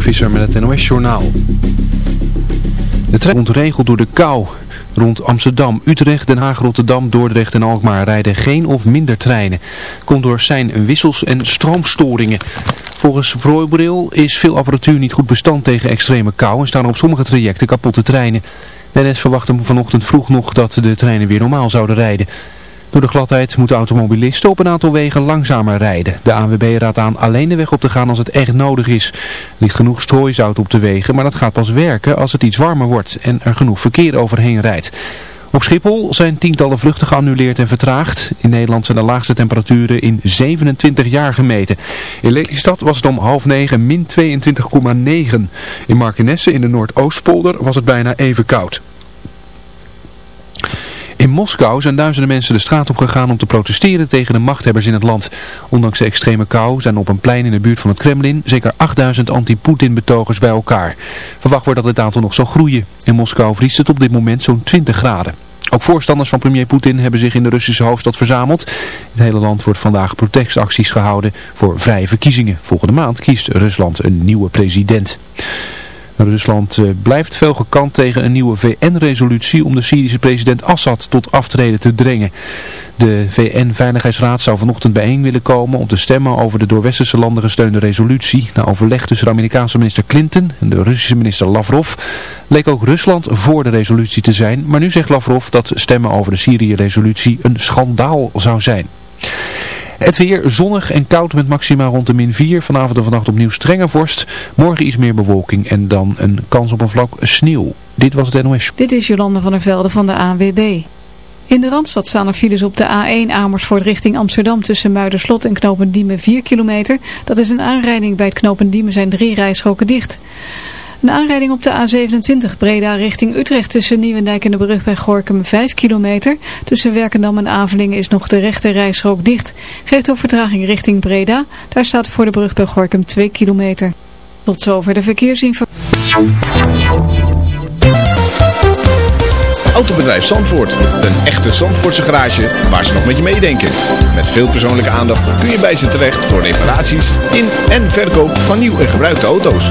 Mark Visser met het NOS Journaal. De trein ontregeld door de kou. Rond Amsterdam, Utrecht, Den Haag, Rotterdam, Dordrecht en Alkmaar rijden geen of minder treinen. Komt door zijn wissels en stroomstoringen. Volgens ProRail is veel apparatuur niet goed bestand tegen extreme kou en staan op sommige trajecten kapotte treinen. De NS verwachtte vanochtend vroeg nog dat de treinen weer normaal zouden rijden. Door de gladheid moeten automobilisten op een aantal wegen langzamer rijden. De ANWB raadt aan alleen de weg op te gaan als het echt nodig is. Ligt genoeg strooisout op de wegen, maar dat gaat pas werken als het iets warmer wordt en er genoeg verkeer overheen rijdt. Op Schiphol zijn tientallen vluchten geannuleerd en vertraagd. In Nederland zijn de laagste temperaturen in 27 jaar gemeten. In Lelystad was het om half negen min 22,9. In Markenesse in de Noordoostpolder was het bijna even koud. In Moskou zijn duizenden mensen de straat op gegaan om te protesteren tegen de machthebbers in het land. Ondanks de extreme kou zijn op een plein in de buurt van het Kremlin zeker 8000 anti-Poetin betogers bij elkaar. Verwacht wordt dat het aantal nog zal groeien. In Moskou vriest het op dit moment zo'n 20 graden. Ook voorstanders van premier Poetin hebben zich in de Russische hoofdstad verzameld. In het hele land wordt vandaag protestacties gehouden voor vrije verkiezingen. Volgende maand kiest Rusland een nieuwe president. Rusland eh, blijft veel gekant tegen een nieuwe VN-resolutie om de Syrische president Assad tot aftreden te dringen. De VN-veiligheidsraad zou vanochtend bijeen willen komen om te stemmen over de door westerse landen gesteunde resolutie. Na overleg tussen de Amerikaanse minister Clinton en de Russische minister Lavrov leek ook Rusland voor de resolutie te zijn. Maar nu zegt Lavrov dat stemmen over de Syrië-resolutie een schandaal zou zijn. Het weer zonnig en koud met maxima rond de min 4. Vanavond en vannacht opnieuw strenge vorst. Morgen iets meer bewolking en dan een kans op een vlak sneeuw. Dit was het NOS. Dit is Jolande van der Velde van de ANWB. In de Randstad staan er files op de A1 Amersfoort richting Amsterdam tussen Muiderslot en Knopendiemen 4 kilometer. Dat is een aanrijding. Bij het Knopendiemen zijn drie rijstroken dicht. Een aanrijding op de A27 Breda richting Utrecht tussen Nieuwendijk en de brug bij Gorkum 5 kilometer. Tussen Werkendam en Avelingen is nog de rechte rijstrook dicht. Geeft ook vertraging richting Breda. Daar staat voor de brug bij Gorkum 2 kilometer. Tot zover de verkeersinformatie. Autobedrijf Zandvoort. Een echte Zandvoortse garage waar ze nog met je meedenken. Met veel persoonlijke aandacht kun je bij ze terecht voor reparaties in en verkoop van nieuw en gebruikte auto's.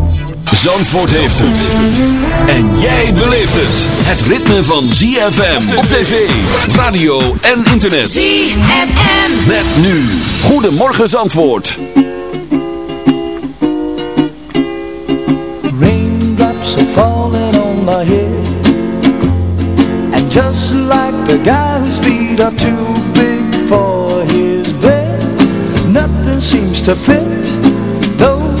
Zandvoort heeft het. En jij beleeft het. Het ritme van ZFM op tv, radio en internet. ZFM. Met nu. Goedemorgen Zandvoort. Raindrops are falling on my head And just like the guy whose feet are too big for his bed Nothing seems to fit Those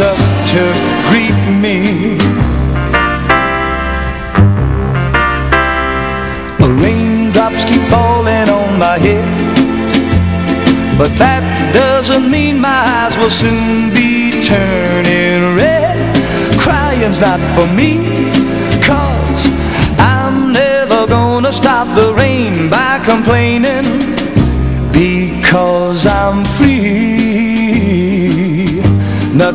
up to greet me. The Raindrops keep falling on my head But that doesn't mean my eyes will soon be turning red. Crying's not for me Cause I'm never gonna stop the rain by complaining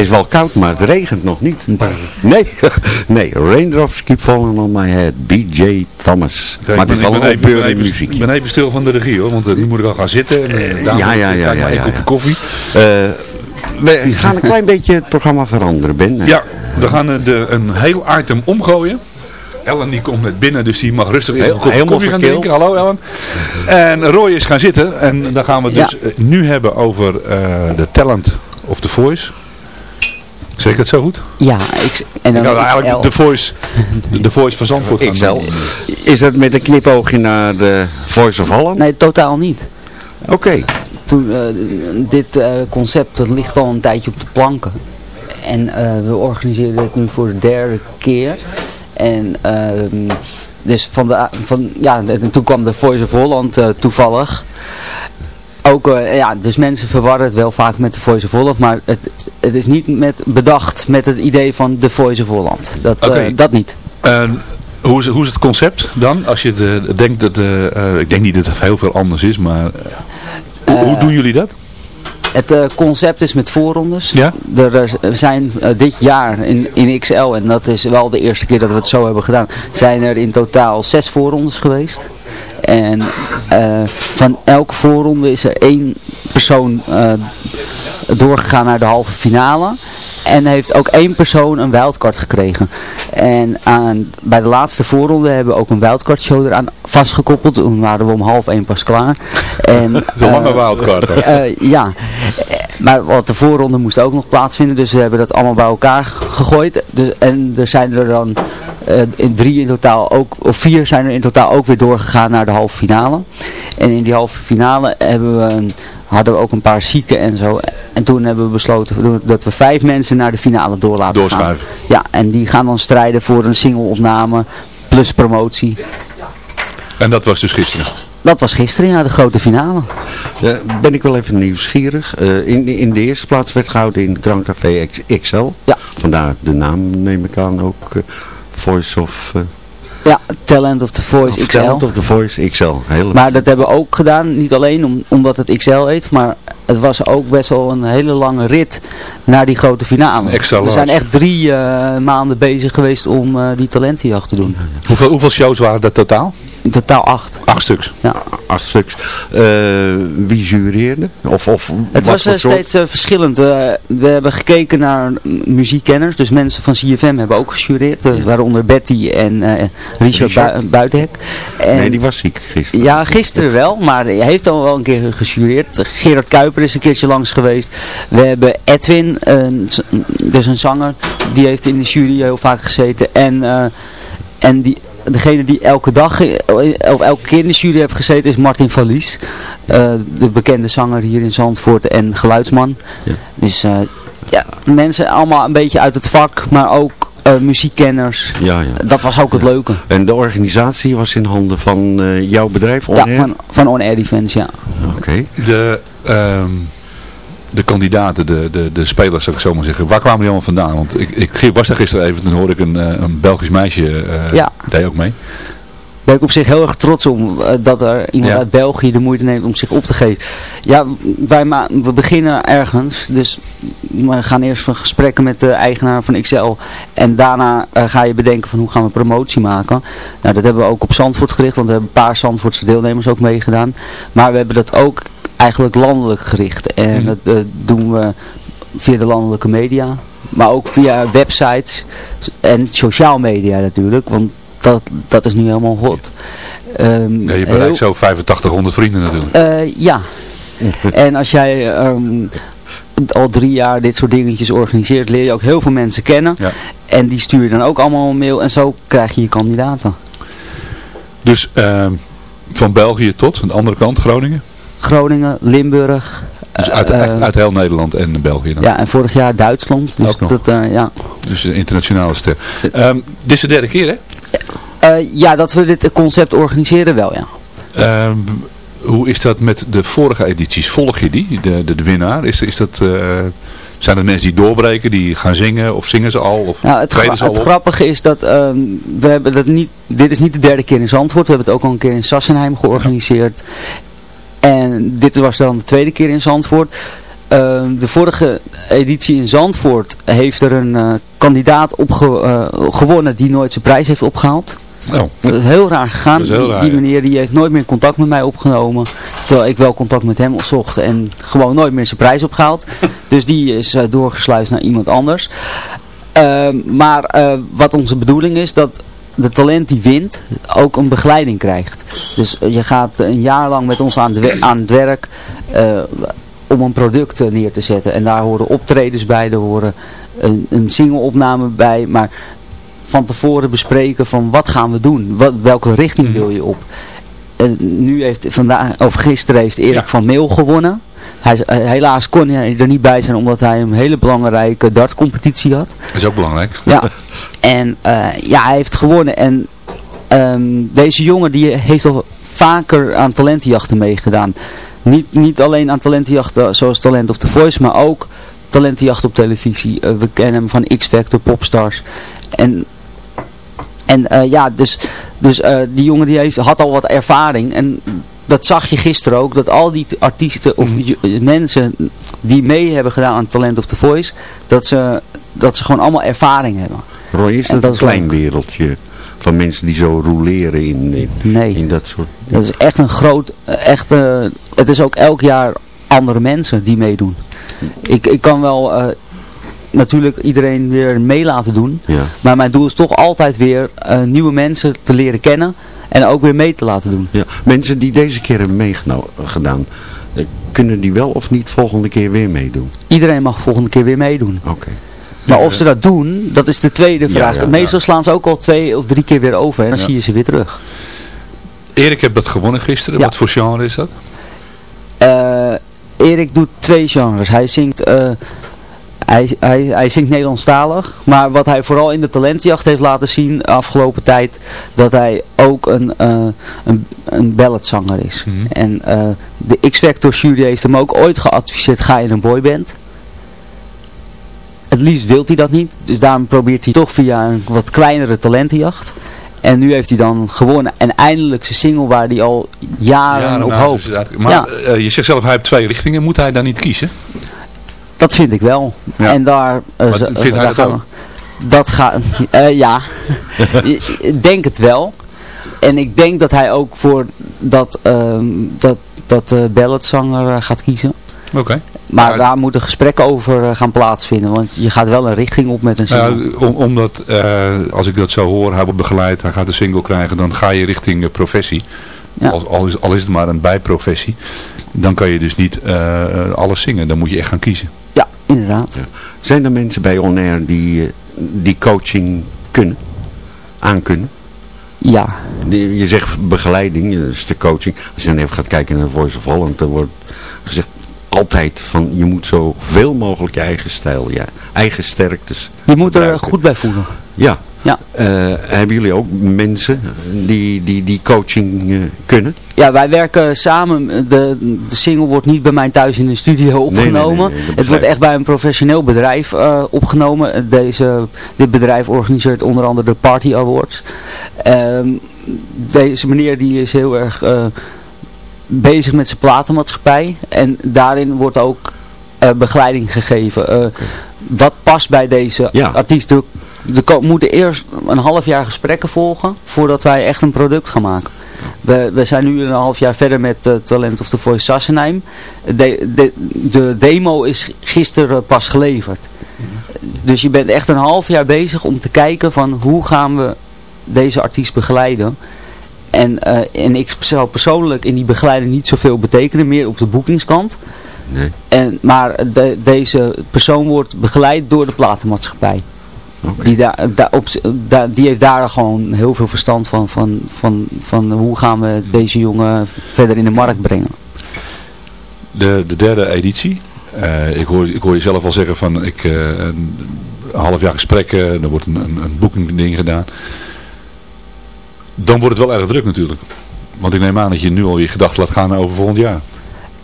is wel koud, maar het regent nog niet. Nee, nee, Raindrops Keep Falling On My Head, B.J. Thomas. Kijk, maar het is ik wel ben een muziek. Ik ben even stil van de regie hoor, want eh, nu moet ik al gaan zitten. En, eh, daarom ja, ja, ja, maar ja, ja, kopje koffie. Eh, we gaan een klein beetje het programma veranderen, Ben. Ja, we gaan eh, de, een heel item omgooien. Ellen die komt net binnen, dus die mag rustig even Heel- een kopje koffie gaan drinken. Hallo Ellen. En Roy is gaan zitten en dan gaan we dus Ja. eh, nu hebben over eh, de talent of the voice. Zeg ik het zo goed? Ja, ik, en Ik dan had eigenlijk de voice, de, de voice van Zandvoort gaan XL. Is dat met een knipoogje naar de Voice of Holland? Nee, totaal niet. Oké. Toen, eh, dit eh, concept dat ligt al een tijdje op de planken. En eh, we organiseren het nu voor de derde keer. En ehm, dus van de, van, ja, en toen kwam de Voice of Holland eh, toevallig. Ook, eh, ja, dus mensen verwarren het wel vaak met de Voice of Holland, maar het, het is niet met, bedacht met het idee van de Voice of Holland. Dat, eh, dat niet. Hoe is, hoe is het concept dan? Als je de, denkt dat, eh, ik denk niet dat het heel veel anders is, maar hoe, hoe doen jullie dat? Het concept is met voorrondes. Ja? Er zijn dit jaar in, in XL, en dat is wel de eerste keer dat we het zo hebben gedaan, zijn er in totaal zes voorrondes geweest. En eh, van elke voorronde is er één persoon eh, doorgegaan naar de halve finale. En heeft ook één persoon een wildcard gekregen. En aan, bij de laatste voorronde hebben we ook een wildcard show eraan vastgekoppeld. Toen waren we om half één pas klaar. En, een lange eh, wildcard. hè? eh, ja, maar wat de voorronde moest ook nog plaatsvinden, dus we hebben dat allemaal bij elkaar gegooid. Dus, en er zijn er dan drie in totaal ook, of vier zijn er in totaal ook weer doorgegaan naar de halve finale. En in die halve finale hebben we een, hadden we ook een paar zieken en zo. En toen hebben we besloten dat we vijf mensen naar de finale door laten Doorschuiven. gaan. Ja, en die gaan dan strijden voor een single-opname plus promotie. En dat was dus gisteren? Dat was gisteren, ja, de grote finale. Ja, ben ik wel even nieuwsgierig. Eh, in, in de eerste plaats werd gehouden in Krancafé XL. Ja. Vandaar de naam neem ik aan ook. Voice of... eh, Ja, Talent of the Voice of XL. Talent of the Voice XL. Hele... Maar dat hebben we ook gedaan, niet alleen om, omdat het XL heet, maar het was ook best wel een hele lange rit naar die grote finale. Extra we zijn echt drie eh, maanden bezig geweest om eh, die talentenjacht te doen. Hoeveel, hoeveel shows waren dat totaal? In totaal acht. Acht stuks. Ja. Acht stuks. Eh, wie jureerde? Of, of Het was eh, steeds eh, verschillend. We hebben gekeken naar muziekkenners. Dus mensen van CFM hebben ook gejureerd. waaronder Betty en Richard, Richard. Bui- Buitenhek. En- Nee, die was ziek gisteren. Ja, gisteren wel, maar hij heeft al wel een keer gejureerd. Gerard Kuiper is een keertje langs geweest. We hebben Edwin, dus een zanger, die heeft in de jury heel vaak gezeten. En, en die, degene die elke dag, eh, of elke keer in de jury heeft gezeten is Martin Valies. Eh, de bekende zanger hier in Zandvoort en geluidsman. Ja. Dus eh, ja, mensen allemaal een beetje uit het vak, maar ook eh, muziekkenners. Ja, ja. Dat was ook het leuke. En de organisatie was in handen van eh, jouw bedrijf? On Ja, Air? van, van On Air Events, ja. Oké. De, ehm, de kandidaten, de, de, de spelers, zou ik zo maar zeggen. Waar kwamen die allemaal vandaan? Want ik, ik was daar gisteren even, toen hoorde ik een, eh, een Belgisch meisje, eh Ja. deed ook mee. ben ik op zich heel erg trots om eh, dat er iemand Ja. uit België de moeite neemt om zich op te geven. Ja, wij ma we beginnen ergens, dus we gaan eerst van gesprekken met de eigenaar van XL en daarna ga je bedenken van hoe gaan we promotie maken. Nou, dat hebben we ook op Zandvoort gericht, want we hebben een paar Zandvoortse deelnemers ook meegedaan. Maar we hebben dat ook eigenlijk landelijk gericht en Mhm. dat eh, doen we via de landelijke media, maar ook via websites en sociaal media natuurlijk, want dat, dat is nu helemaal hot. Ehm, Ja, je heel- bereikt zo 8500 vrienden natuurlijk. eh, ja. En als jij ehm, al drie jaar dit soort dingetjes organiseert, leer je ook heel veel mensen kennen. Ja. En die stuur je dan ook allemaal een mail en zo krijg je je kandidaten. Dus ehm, van België tot de andere kant, Groningen. Groningen, Limburg. Dus uit, eh, echt uit heel Nederland en België dan. ja, en vorig jaar Duitsland. Dus Ook nog. dat, eh, ja. Dus een internationale ster. Ehm, dit is de derde keer hè? Eh, ja, dat we dit concept organiseren wel, ja. Ehm, hoe is dat met de vorige edities? Volg je die, de, de, de winnaar? Is, is dat, eh, zijn er mensen die doorbreken, die gaan zingen? Of zingen ze al? Of Nou, het, treden gra- ze al het op? grappige is dat ehm, we hebben dat niet, dit is niet de derde keer in Zandvoort. We hebben het ook al een keer in Sassenheim georganiseerd. En dit was dan de tweede keer in Zandvoort. Ehm, de vorige editie in Zandvoort heeft er een eh, kandidaat op gewonnen die nooit zijn prijs heeft opgehaald. Oh. Dat is heel raar gegaan. Heel Die- raar, die ja. meneer die heeft nooit meer contact met mij opgenomen. Terwijl ik wel contact met hem zocht en gewoon nooit meer zijn prijs opgehaald. dus die is eh, doorgesluist naar iemand anders. Ehm, maar eh, wat onze bedoeling is, dat de talent die wint ook een begeleiding krijgt. Dus eh, je gaat een jaar lang met ons aan, aan het werk eh, om een product eh, neer te zetten. En daar horen optredens bij, er horen een, een single-opname bij. Maar van tevoren bespreken van wat gaan we doen? Wat, welke richting wil je op? En nu heeft vandaag, of gisteren heeft Erik Ja. van Meel gewonnen. Hij, eh, helaas kon hij er niet bij zijn omdat hij een hele belangrijke dartcompetitie had. Dat is ook belangrijk. Ja. En eh, ja, hij heeft gewonnen. En ehm, deze jongen die heeft al vaker aan talentenjachten meegedaan. Niet, niet alleen aan talentenjachten zoals Talent of the Voice, maar ook talentenjachten op televisie. Eh, we kennen hem van X-Factor, Popstars. En, en ja, dus, dus die jongen die heeft, had al wat ervaring. En dat zag je gisteren ook, dat al die artiesten of je- mensen die mee hebben gedaan aan Talent of the Voice, dat ze, dat ze gewoon allemaal ervaring hebben. Roy, is En dat, dat een klein leuk. wereldje van mensen die zo roleren in, in, Nee. in dat soort... Dat is echt een groot, eh, echt, eh, het is ook elk jaar andere mensen die meedoen. Ik, ik kan wel eh, natuurlijk iedereen weer mee laten doen. Ja. Maar mijn doel is toch altijd weer eh, nieuwe mensen te leren kennen en ook weer mee te laten doen. Ja. Mensen die deze keer hebben meegedaan, eh, kunnen die wel of niet volgende keer weer meedoen? Iedereen mag volgende keer weer meedoen. Oké. Maar of ze dat doen, dat is de tweede Ja, vraag. ja, Meestal slaan ze ook al twee of drie keer weer over en dan Ja. zie je ze weer terug. Erik heeft dat gewonnen gisteren. Ja. Wat voor genre is dat? Eh, Erik doet twee genres. Hij zingt, eh, hij, hij, hij zingt Nederlandstalig. Maar wat hij vooral in de talentjacht heeft laten zien de afgelopen tijd. Dat hij ook een, eh een, een balladzanger is. Mhm. En eh, de X-Factor jury heeft hem ook ooit geadviseerd. Ga in een boyband. Het liefst wil hij dat niet. Dus daarom probeert hij toch via een wat kleinere talentenjacht. En nu heeft hij dan gewonnen. En eindelijk zijn single waar hij al jaren Jaren op hoopt. Maar Ja. eh, je zegt zelf, hij heeft twee richtingen. Moet hij dan niet kiezen? Dat vind ik wel. Ja. En daar... zo- vindt hij dat ook? Dat gaat... eh, ja. ik denk het wel. En ik denk dat hij ook voor dat, ehm dat, dat eh, balladzanger gaat kiezen. Oké. Maar Maar- daar moeten gesprekken over eh, gaan plaatsvinden. Want je gaat wel een richting op met een single. Om, omdat, als ik dat zo hoor, hij wordt begeleid, hij gaat een single krijgen, dan ga je richting professie. Ja. Al, al, is, al is het maar een bijprofessie. Dan kan je dus niet alles zingen, dan moet je echt gaan kiezen. Ja, inderdaad. Zijn er mensen bij On Air die, eh, die coaching kunnen? Aankunnen? Ja. Je zegt begeleiding, dat is de coaching. Als je dan even gaat kijken naar Voice of Holland, dan wordt gezegd altijd van je moet zo veel mogelijk je eigen stijl, ja, eigen sterktes Je moet er gebruiken. goed bij voelen. Ja, Ja. Eh, hebben jullie ook mensen die, die, die coaching eh, kunnen? Ja, wij werken samen. De, de single wordt niet bij mij thuis in de studio nee, nee, opgenomen. nee, het wordt echt bij een professioneel bedrijf eh, opgenomen. Deze, dit bedrijf organiseert onder andere de Party Awards. Ehm, deze meneer die is heel erg bezig met zijn platenmaatschappij. En daarin wordt ook eh, begeleiding gegeven. Eh, Wat past bij deze Ja. artiest? Er, er moeten eerst een half jaar gesprekken volgen voordat wij echt een product gaan maken. We, we zijn nu een half jaar verder met eh, Talent of the Voice Sassenheim. De, de, de demo is gisteren pas geleverd. Dus je bent echt een half jaar bezig om te kijken van hoe gaan we deze artiest begeleiden. En, en ik zou persoonlijk in die begeleiding niet zoveel betekenen, meer op de boekingskant. Nee. En, maar de- deze persoon wordt begeleid door de platenmaatschappij. Die, daar, daar op, daar, die heeft daar gewoon heel veel verstand van, van, van, van hoe gaan we deze jongen verder in de markt brengen. De, de derde editie. Eh, ik, hoor, ik hoor je zelf al zeggen van ik, eh, een, half jaar gesprekken, er wordt een, een, een boeking ding gedaan. Dan wordt het wel erg druk natuurlijk. Want ik neem aan dat je nu alweer gedachten laat gaan over volgend jaar.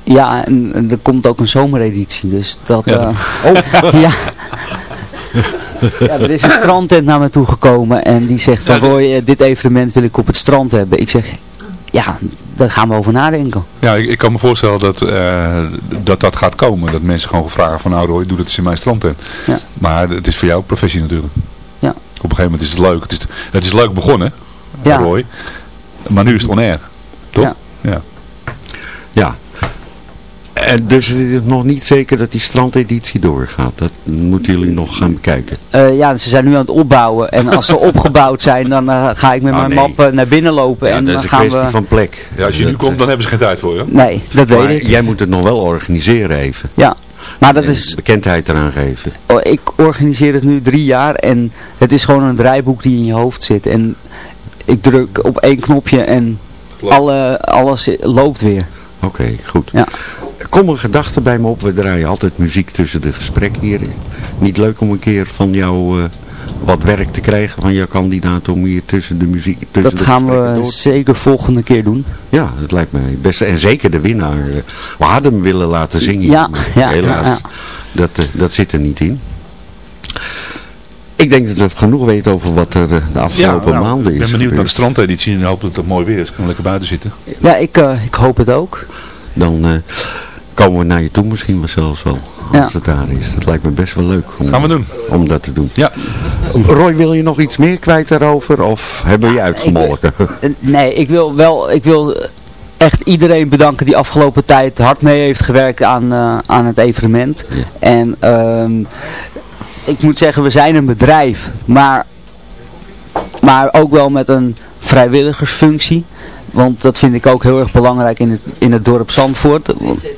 Ja, en, en er komt ook een zomereditie, dus dat... Ja, eh, ja. ja, er is een strandtent naar me toe gekomen en die zegt van Roy, eh, dit evenement wil ik op het strand hebben. Ik zeg, ja, daar gaan we over nadenken. Ja, ik, ik kan me voorstellen dat, eh, dat dat gaat komen. Dat mensen gewoon vragen van nou Roy, doe dat eens in mijn strandtent. Ja. Maar het is voor jou ook professie natuurlijk. Ja. Op een gegeven moment is het leuk. Het is, het is leuk begonnen, Ja. Roy. Maar nu is het on-air. Toch? Ja. ja. Ja. En dus het is nog niet zeker dat die strandeditie doorgaat. Dat moeten jullie nog gaan bekijken. Eh, ja, ze zijn nu aan het opbouwen en als ze opgebouwd zijn, dan eh, ga ik met Oh, mijn nee. map eh, naar binnen lopen Ja, en dat dan is een gaan kwestie we... van plek. Ja, als je nu komt, eh, dan hebben ze geen tijd voor je. Nee, dat maar weet ik. jij moet het nog wel organiseren even. Ja, maar dat is... Bekendheid eraan geven. Oh, ik organiseer het nu drie jaar en het is gewoon een draaiboek die in je hoofd zit. En ik druk op één knopje en alle, alles loopt weer. Oké, goed. Ja. Er komen een gedachten bij me op. We draaien altijd muziek tussen de gesprekken hier. Niet leuk om een keer van jou eh, wat werk te krijgen van jouw kandidaat om hier tussen de muziek tussen Dat de gaan we door zeker volgende keer doen. Ja, dat lijkt mij best. En zeker de winnaar. We hadden hem willen laten zingen. Ja, maar ja, helaas. ja, ja. Dat, eh, dat zit er niet in. Ik denk dat we genoeg weten over wat er eh, de afgelopen nou, maanden is Ik ben benieuwd naar de strandeditie en hoop dat het mooi weer is. Kunnen we lekker buiten zitten. Ja, ik, eh, ik hoop het ook. Dan eh, komen we naar je toe misschien wel zelfs wel. Als Ja. het daar is. Dat lijkt me best wel leuk om, Gaan we doen. om dat te doen. Ja. Roy, wil je nog iets meer kwijt daarover? Of hebben we je uitgemolken? Eh, Nee, ik wil wel, ik wil echt iedereen bedanken die afgelopen tijd hard mee heeft gewerkt aan, eh, aan het evenement. Ja. En ehm, ik moet zeggen, we zijn een bedrijf, maar, maar ook wel met een vrijwilligersfunctie. Want dat vind ik ook heel erg belangrijk in het, in het dorp Zandvoort.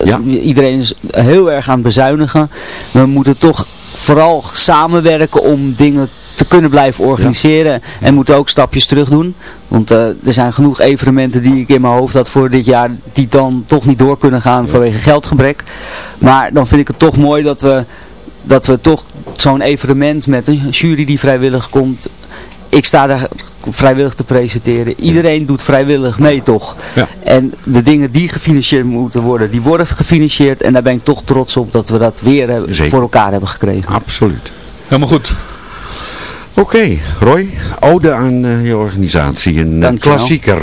Ja. Iedereen is heel erg aan het bezuinigen. We moeten toch vooral samenwerken om dingen te kunnen blijven organiseren. En moeten ook stapjes terug doen. Want eh, er zijn genoeg evenementen die ik in mijn hoofd had voor dit jaar. Die dan toch niet door kunnen gaan vanwege geldgebrek. Maar dan vind ik het toch mooi dat we, dat we toch zo'n evenement met een jury die vrijwillig komt. Ik sta daar vrijwillig te presenteren. Iedereen doet vrijwillig mee toch. Ja. En de dingen die gefinancierd moeten worden, die worden gefinancierd. En daar ben ik toch trots op dat we dat weer hebben, voor elkaar hebben gekregen. Absoluut. Helemaal goed. Oké, Roy. Ode aan eh, je organisatie. Een eh, Dankjewel. klassieker.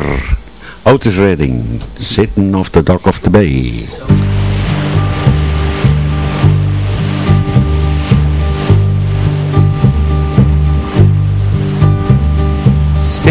Otis Redding. Sitting off the dock of the bay.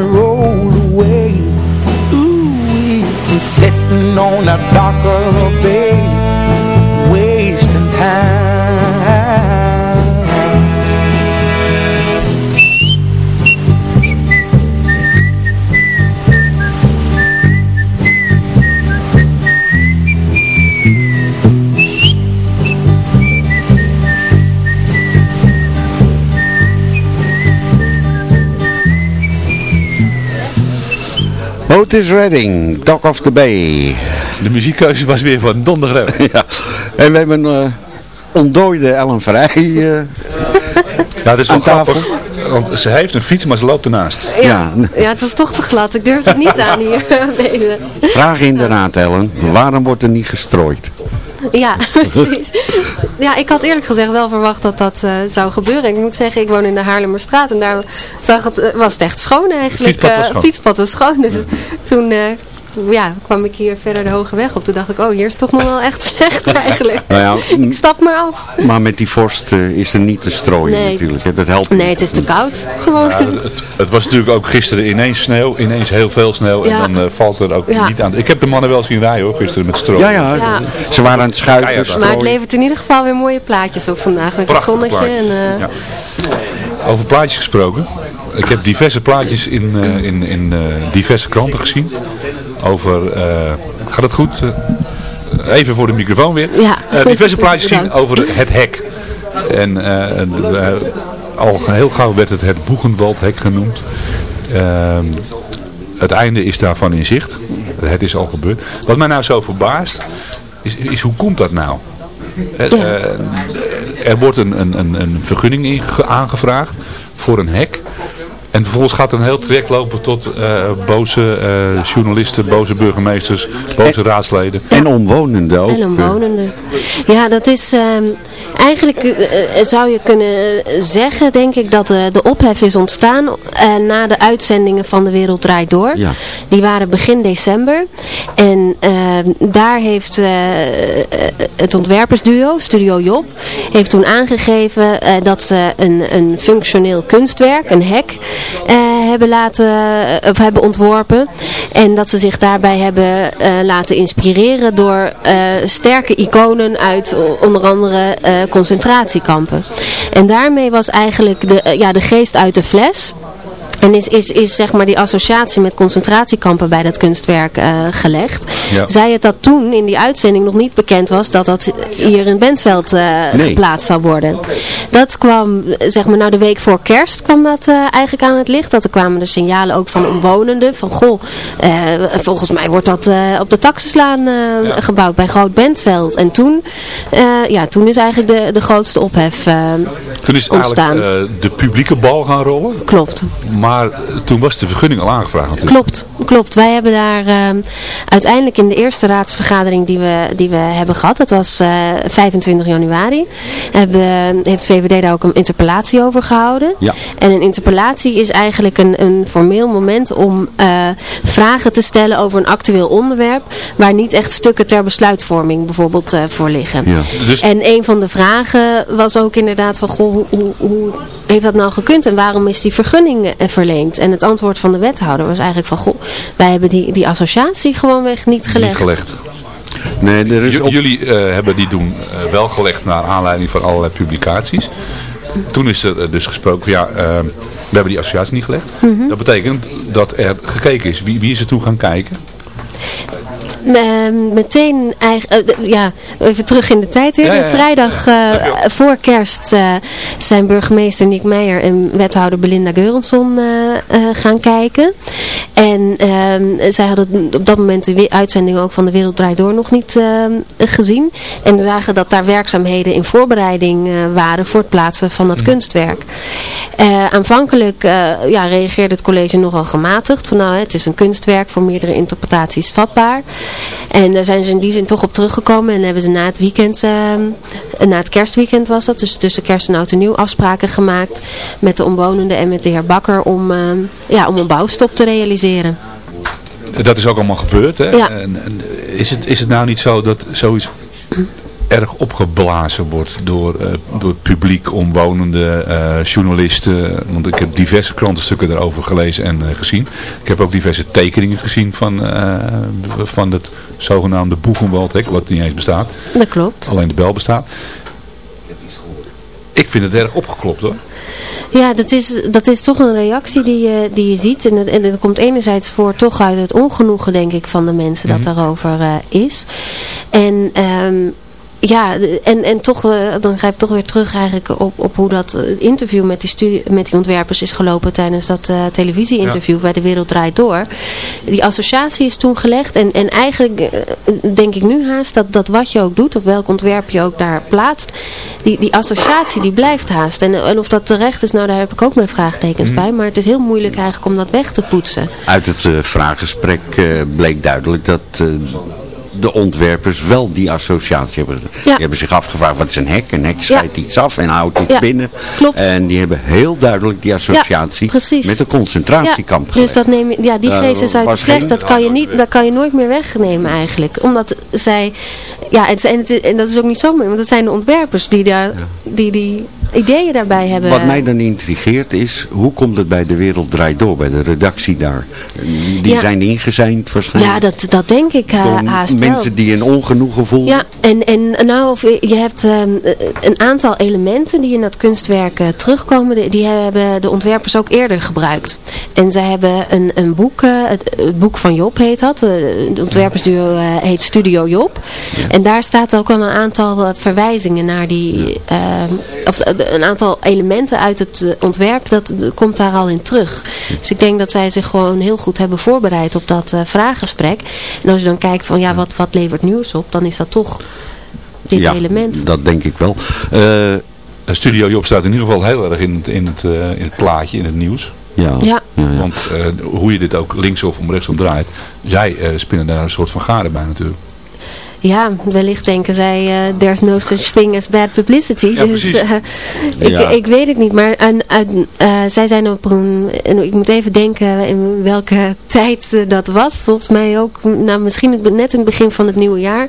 roll away. Ooh, I'm sitting on the dock of the bay, Otis Redding, Dock of the Bay. De muziekkeuze was weer van donderdag. ja. En we hebben een uh, ontdooide Ellen Vrij uh, Ja, dat is wel tafel. grappig. Want ze heeft een fiets, maar ze loopt ernaast. Ja, ja, het was toch te glad. Ik durfde het niet aan hier. Deze. Vraag inderdaad Ellen, waarom wordt er niet gestrooid? Ja, precies. Ja, ik had eerlijk gezegd wel verwacht dat dat uh, zou gebeuren. Ik moet zeggen, ik woon in de Haarlemmerstraat en daar zag het, uh, was het echt schoon eigenlijk. Fietspad was Uh, schoon. fietspad was schoon. Dus toen ja, kwam ik hier verder de Hoge Weg op. Toen dacht ik, oh, hier is het toch nog wel echt slecht eigenlijk. Nou ja, ik stap maar af. Maar met die vorst uh, is er niet te strooien Nee. natuurlijk. Hè. Dat helpt Nee, niet. het is te koud. Gewoon. Ja, het, het was natuurlijk ook gisteren ineens sneeuw, ineens heel veel sneeuw. Ja. En dan eh, valt er ook Ja. niet aan. Ik heb de mannen wel zien rijden hoor, gisteren met stro. Ja, ja, Ja. ze waren aan het schuiven. Strooien. Maar het levert in ieder geval weer mooie plaatjes op vandaag. Met Prachtig het zonnetje. En, eh, Ja. Over plaatjes gesproken. Ik heb diverse plaatjes in, eh, in, in eh, diverse kranten gezien. Over, eh, gaat het goed? Eh, even voor de microfoon weer. Ja. Eh, diverse plaatjes Bedankt. over het hek. En al heel gauw werd het het Boegenwaldhek genoemd. Ehm, het einde is daarvan in zicht. Het is al gebeurd. Wat mij nou zo verbaast, is, is hoe komt dat nou? Ja. er wordt een, een, een, vergunning aangevraagd voor een hek. En vervolgens gaat een heel traject lopen tot eh, boze eh, journalisten, boze burgemeesters, boze raadsleden. En omwonenden ook. En omwonenden. Ja, dat is ehm, eigenlijk eh, eh, zou je kunnen zeggen, denk ik, dat eh, de ophef is ontstaan eh, na de uitzendingen van De Wereld Draait Door. Ja. Die waren begin december. En daar heeft eh, eh, het ontwerpersduo, Studio Job, heeft toen aangegeven eh, dat ze een, een functioneel kunstwerk, een hek, eh, hebben laten, of hebben ontworpen. En dat ze zich daarbij hebben eh, laten inspireren door eh, sterke iconen uit onder andere eh, concentratiekampen. En daarmee was eigenlijk de, eh, ja, de geest uit de fles. En is, is, is zeg maar die associatie met concentratiekampen bij dat kunstwerk eh, gelegd. Ja. Zij het dat toen in die uitzending nog niet bekend was dat dat hier in Bentveld eh, Nee. geplaatst zou worden. Dat kwam, zeg maar nou de week voor kerst kwam dat eh, eigenlijk aan het licht. Dat er kwamen de signalen ook van omwonenden. Van goh, volgens mij wordt dat op de Taxislaan Ja. gebouwd bij Groot Bentveld. En toen, ja, toen is eigenlijk de, de grootste ophef eh, Toen is ontstaan. eigenlijk de publieke bal gaan rollen. Klopt. Maar eh, toen was de vergunning al aangevraagd natuurlijk. Klopt, klopt. Wij hebben daar ehm, uiteindelijk in de eerste raadsvergadering die we, die we hebben gehad, dat was eh, 25 januari, hebben, heeft VVD daar ook een interpellatie over gehouden. Ja. En een interpellatie is eigenlijk een, een formeel moment om eh, vragen te stellen over een actueel onderwerp, waar niet echt stukken ter besluitvorming bijvoorbeeld eh, voor liggen. Ja. Dus En een van de vragen was ook inderdaad van, goh, hoe, hoe, hoe heeft dat nou gekund en waarom is die vergunning eh, verlengd? Verleend. En het antwoord van de wethouder was eigenlijk van, goh, wij hebben die, die associatie gewoonweg niet gelegd. Niet gelegd. Nee, er is op... Jullie eh, hebben die doen eh, wel gelegd naar aanleiding van allerlei publicaties. Toen is er eh, dus gesproken, ja, we hebben die associatie niet gelegd. Mhm. Dat betekent dat er gekeken is. Wie, wie is er toen gaan kijken? Ehm, meteen, eigen, eh, ja, even terug in de tijd weer. Ja, ja, ja. Vrijdag eh, voor kerst eh, zijn burgemeester Nick Meijer en wethouder Belinda Geurensson eh, gaan kijken. En ehm, zij hadden op dat moment de uitzending ook van De Wereld Draait Door nog niet gezien. En zagen dat daar werkzaamheden in voorbereiding waren voor het plaatsen van dat kunstwerk. Eh, aanvankelijk ja, reageerde het college nogal gematigd. Van nou, het is een kunstwerk voor meerdere interpretaties vatbaar. En daar zijn ze in die zin toch op teruggekomen. En hebben ze na het weekend, eh, na het kerstweekend was dat, dus tussen kerst en oud en nieuw afspraken gemaakt met de omwonenden en met de heer Bakker om, eh, ja, om een bouwstop te realiseren. Dat is ook allemaal gebeurd. Hè? Ja. En, en is, het, is het nou niet zo dat zoiets erg opgeblazen wordt door, eh, door het publiek, omwonenden, eh, journalisten. Want ik heb diverse krantenstukken daarover gelezen en eh, gezien. Ik heb ook diverse tekeningen gezien van, van het zogenaamde Boegenwaldhek, wat niet eens bestaat. Dat klopt. Alleen de bel bestaat. Ik vind het erg opgeklopt hoor. Ja, dat is, dat is toch een reactie die je, die je ziet. En dat, en dat komt enerzijds voor toch uit het ongenoegen, denk ik, van de mensen dat daarover eh, is. En ehm, ja, en, en toch, eh, dan grijp ik toch weer terug eigenlijk op, op hoe dat eh, interview met die, studie, met die ontwerpers is gelopen tijdens dat eh televisie-interview bij De Wereld Draait Door. Die associatie is toen gelegd en, en eigenlijk denk ik nu haast dat, dat wat je ook doet, of welk ontwerp je ook daar plaatst, die, die associatie die blijft haast. En, en of dat terecht is, nou daar heb ik ook mijn vraagtekens bij, maar het is heel moeilijk eigenlijk om dat weg te poetsen. Uit het vraaggesprek bleek duidelijk dat de ontwerpers wel die associatie hebben. Die hebben zich afgevraagd, wat is een hek? Een hek scheidt iets af en houdt iets Ja, binnen. klopt. En die hebben heel duidelijk die associatie met een concentratiekamp Ja, dus dat neem je, ja, die geest is uit de fles. Dat kan, je niet, dat kan je nooit meer wegnemen eigenlijk. Omdat zij, ja, het, en, het, en dat is ook niet zomaar, want het zijn de ontwerpers die daar, die, die ideeën daarbij hebben. Wat mij dan intrigeert is, hoe komt het bij De Wereld Draait Door, bij de redactie daar? Die Ja. zijn ingezijnd waarschijnlijk. Ja, dat, dat denk ik eh, haast wel. Mensen die een ongenoegen voelen. Ja, en, en nou, of je hebt ehm, een aantal elementen die in dat kunstwerk eh, terugkomen. Die, hebben de ontwerpers ook eerder gebruikt. En zij hebben een, een boek, eh, het, het boek van Job heet dat. eh, de ontwerpersduo eh, heet Studio Job. En daar staat ook al een aantal eh, verwijzingen naar die, ehm, of eh, een aantal elementen uit het eh, ontwerp. Dat dat komt daar al in terug. Dus ik denk dat zij zich gewoon heel goed hebben voorbereid op dat eh, vraaggesprek. En als je dan kijkt van ja, wat, wat levert nieuws op, dan is dat toch dit ja, element. dat denk ik wel. Eh, Studio Job staat in ieder geval heel erg in het, in het, eh, in het plaatje, in het nieuws. Ja. Ja. Want eh, hoe je dit ook links of om rechts om draait, zij eh, spinnen daar een soort van gade bij natuurlijk. Ja, wellicht denken zij, eh, there's no such thing as bad publicity. Ja, dus eh, ik, Ja. ik weet het niet. Maar aan, aan, eh, zij zijn op een, en ik moet even denken in welke tijd eh, dat was. Volgens mij ook, nou misschien net in het begin van het nieuwe jaar,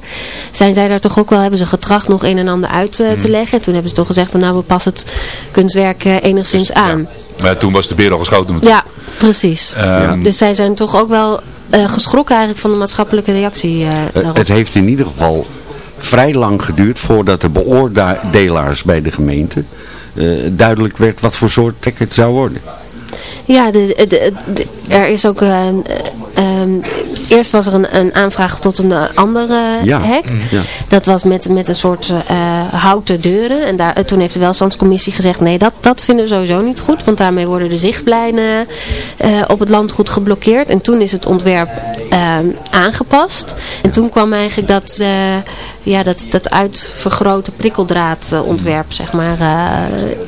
zijn zij daar toch ook wel, hebben ze getracht nog een en ander uit eh, Mhm. te leggen. En toen hebben ze toch gezegd van nou, we passen het kunstwerk eh, enigszins aan. Maar toen was de beer al geschoten natuurlijk. Ja, precies. Ehm, Dus zij zijn toch ook wel eh, geschrokken eigenlijk van de maatschappelijke reactie eh, Eh, daarop. het heeft in ieder geval vrij lang geduurd voordat de beoordelaars bij de gemeente eh, duidelijk werd wat voor soort trek het zou worden. Ja, de- er is ook... eh, eh, ehm, eerst was er een, een aanvraag tot een eh, andere Ja. hek. Ja. Dat was met, met een soort eh, houten deuren. En daar, eh, toen heeft de welstandscommissie gezegd... nee, dat, dat vinden we sowieso niet goed. Want daarmee worden de zichtlijnen op het landgoed geblokkeerd. En toen is het ontwerp eh, aangepast. En toen kwam eigenlijk dat, ja, dat, dat uitvergrote prikkeldraadontwerp zeg maar,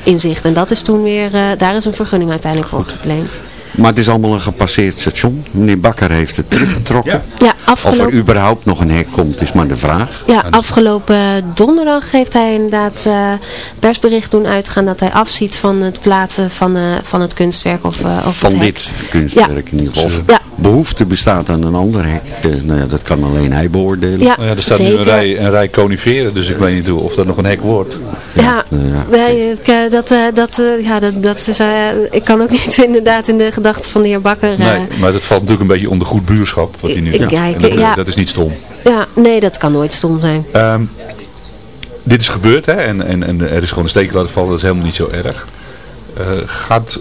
in zicht. En dat is toen weer... daar is een vergunning uiteindelijk voor verleend. Maar het is allemaal een gepasseerd station. Meneer Bakker heeft het teruggetrokken. Ja, Of afgelopen... er überhaupt nog een hek komt, is maar de vraag. Ja, afgelopen donderdag heeft hij inderdaad eh, persbericht doen uitgaan dat hij afziet van het plaatsen van, eh, van het kunstwerk of, eh, of Van dit kunstwerk in ieder geval. Of Ja. behoefte bestaat aan een ander hek. nou ja, dat kan alleen hij beoordelen. Ja, Nou ja, er staat nu een rij, een rij coniferen, dus ik weet niet hoe, of dat nog een hek wordt. Ja, dat, eh, dat, eh, ja, dat, dat is, ik kan ook niet inderdaad in de van de heer Bakker. eh, Nee, maar dat valt natuurlijk een beetje onder goed buurschap, wat hij nu doet. En dat, ja. dat is niet stom. ja, nee, dat kan nooit stom zijn. Ehm, dit is gebeurd hè, en, en, en er is gewoon een steek laten vallen, dat is helemaal niet zo erg. Eh, gaat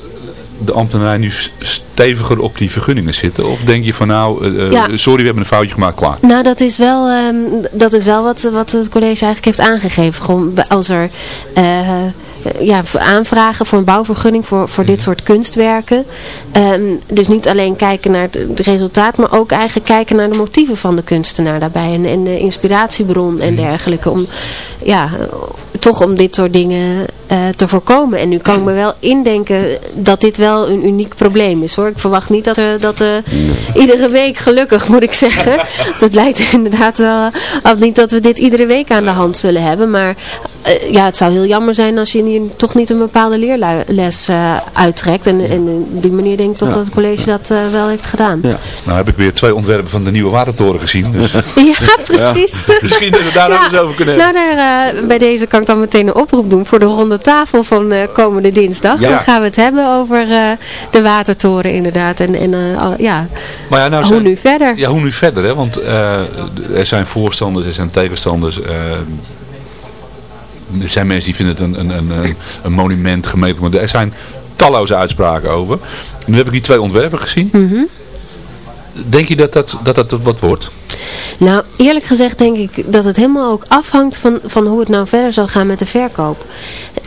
de ambtenaar nu steviger op die vergunningen zitten? Of denk je van nou, eh, eh, Ja. sorry we hebben een foutje gemaakt, klaar. Nou, dat is wel, ehm, dat is wel wat, wat het college eigenlijk heeft aangegeven. Gewoon als er eh, ja, voor aanvragen voor een bouwvergunning voor, voor dit soort kunstwerken. Ehm, dus niet alleen kijken naar het, het resultaat, maar ook eigenlijk kijken naar de motieven van de kunstenaar daarbij. En, en de inspiratiebron en dergelijke. Om, ja, toch om dit soort dingen eh, te voorkomen. En nu kan ik me wel indenken dat dit wel een uniek probleem is hoor. Ik verwacht niet dat er, dat er iedere week, gelukkig moet ik zeggen. Het lijkt er inderdaad wel af niet dat we dit iedere week aan de hand zullen hebben. Maar eh, ja, het zou heel jammer zijn als je hier toch niet een bepaalde leerles eh, uittrekt. En, en op die manier denk ik toch Ja. dat het college dat eh, wel heeft gedaan. Nou heb ik weer twee ontwerpen van de nieuwe watertoren gezien. Dus. Ja, precies. Ja, misschien dat we daar ook eens over kunnen Nou, hebben. daar, eh, bij deze kan ik dan meteen een oproep doen voor de ronde tafel van eh, komende dinsdag. Ja. Dan gaan we het hebben over eh, de watertoren inderdaad. En, en eh, ja, Maar ja, nou hoe nu verder? Ja, hoe nu verder? Hè? Want er zijn voorstanders, er zijn tegenstanders. er zijn mensen die vinden het een, een, een, een, monument gemeten. worden. Er zijn talloze uitspraken over. Nu heb ik die twee ontwerpen gezien. Mhm. Denk je dat dat, dat, dat wat wordt? Nou, eerlijk gezegd denk ik dat het helemaal ook afhangt van, van hoe het nou verder zal gaan met de verkoop.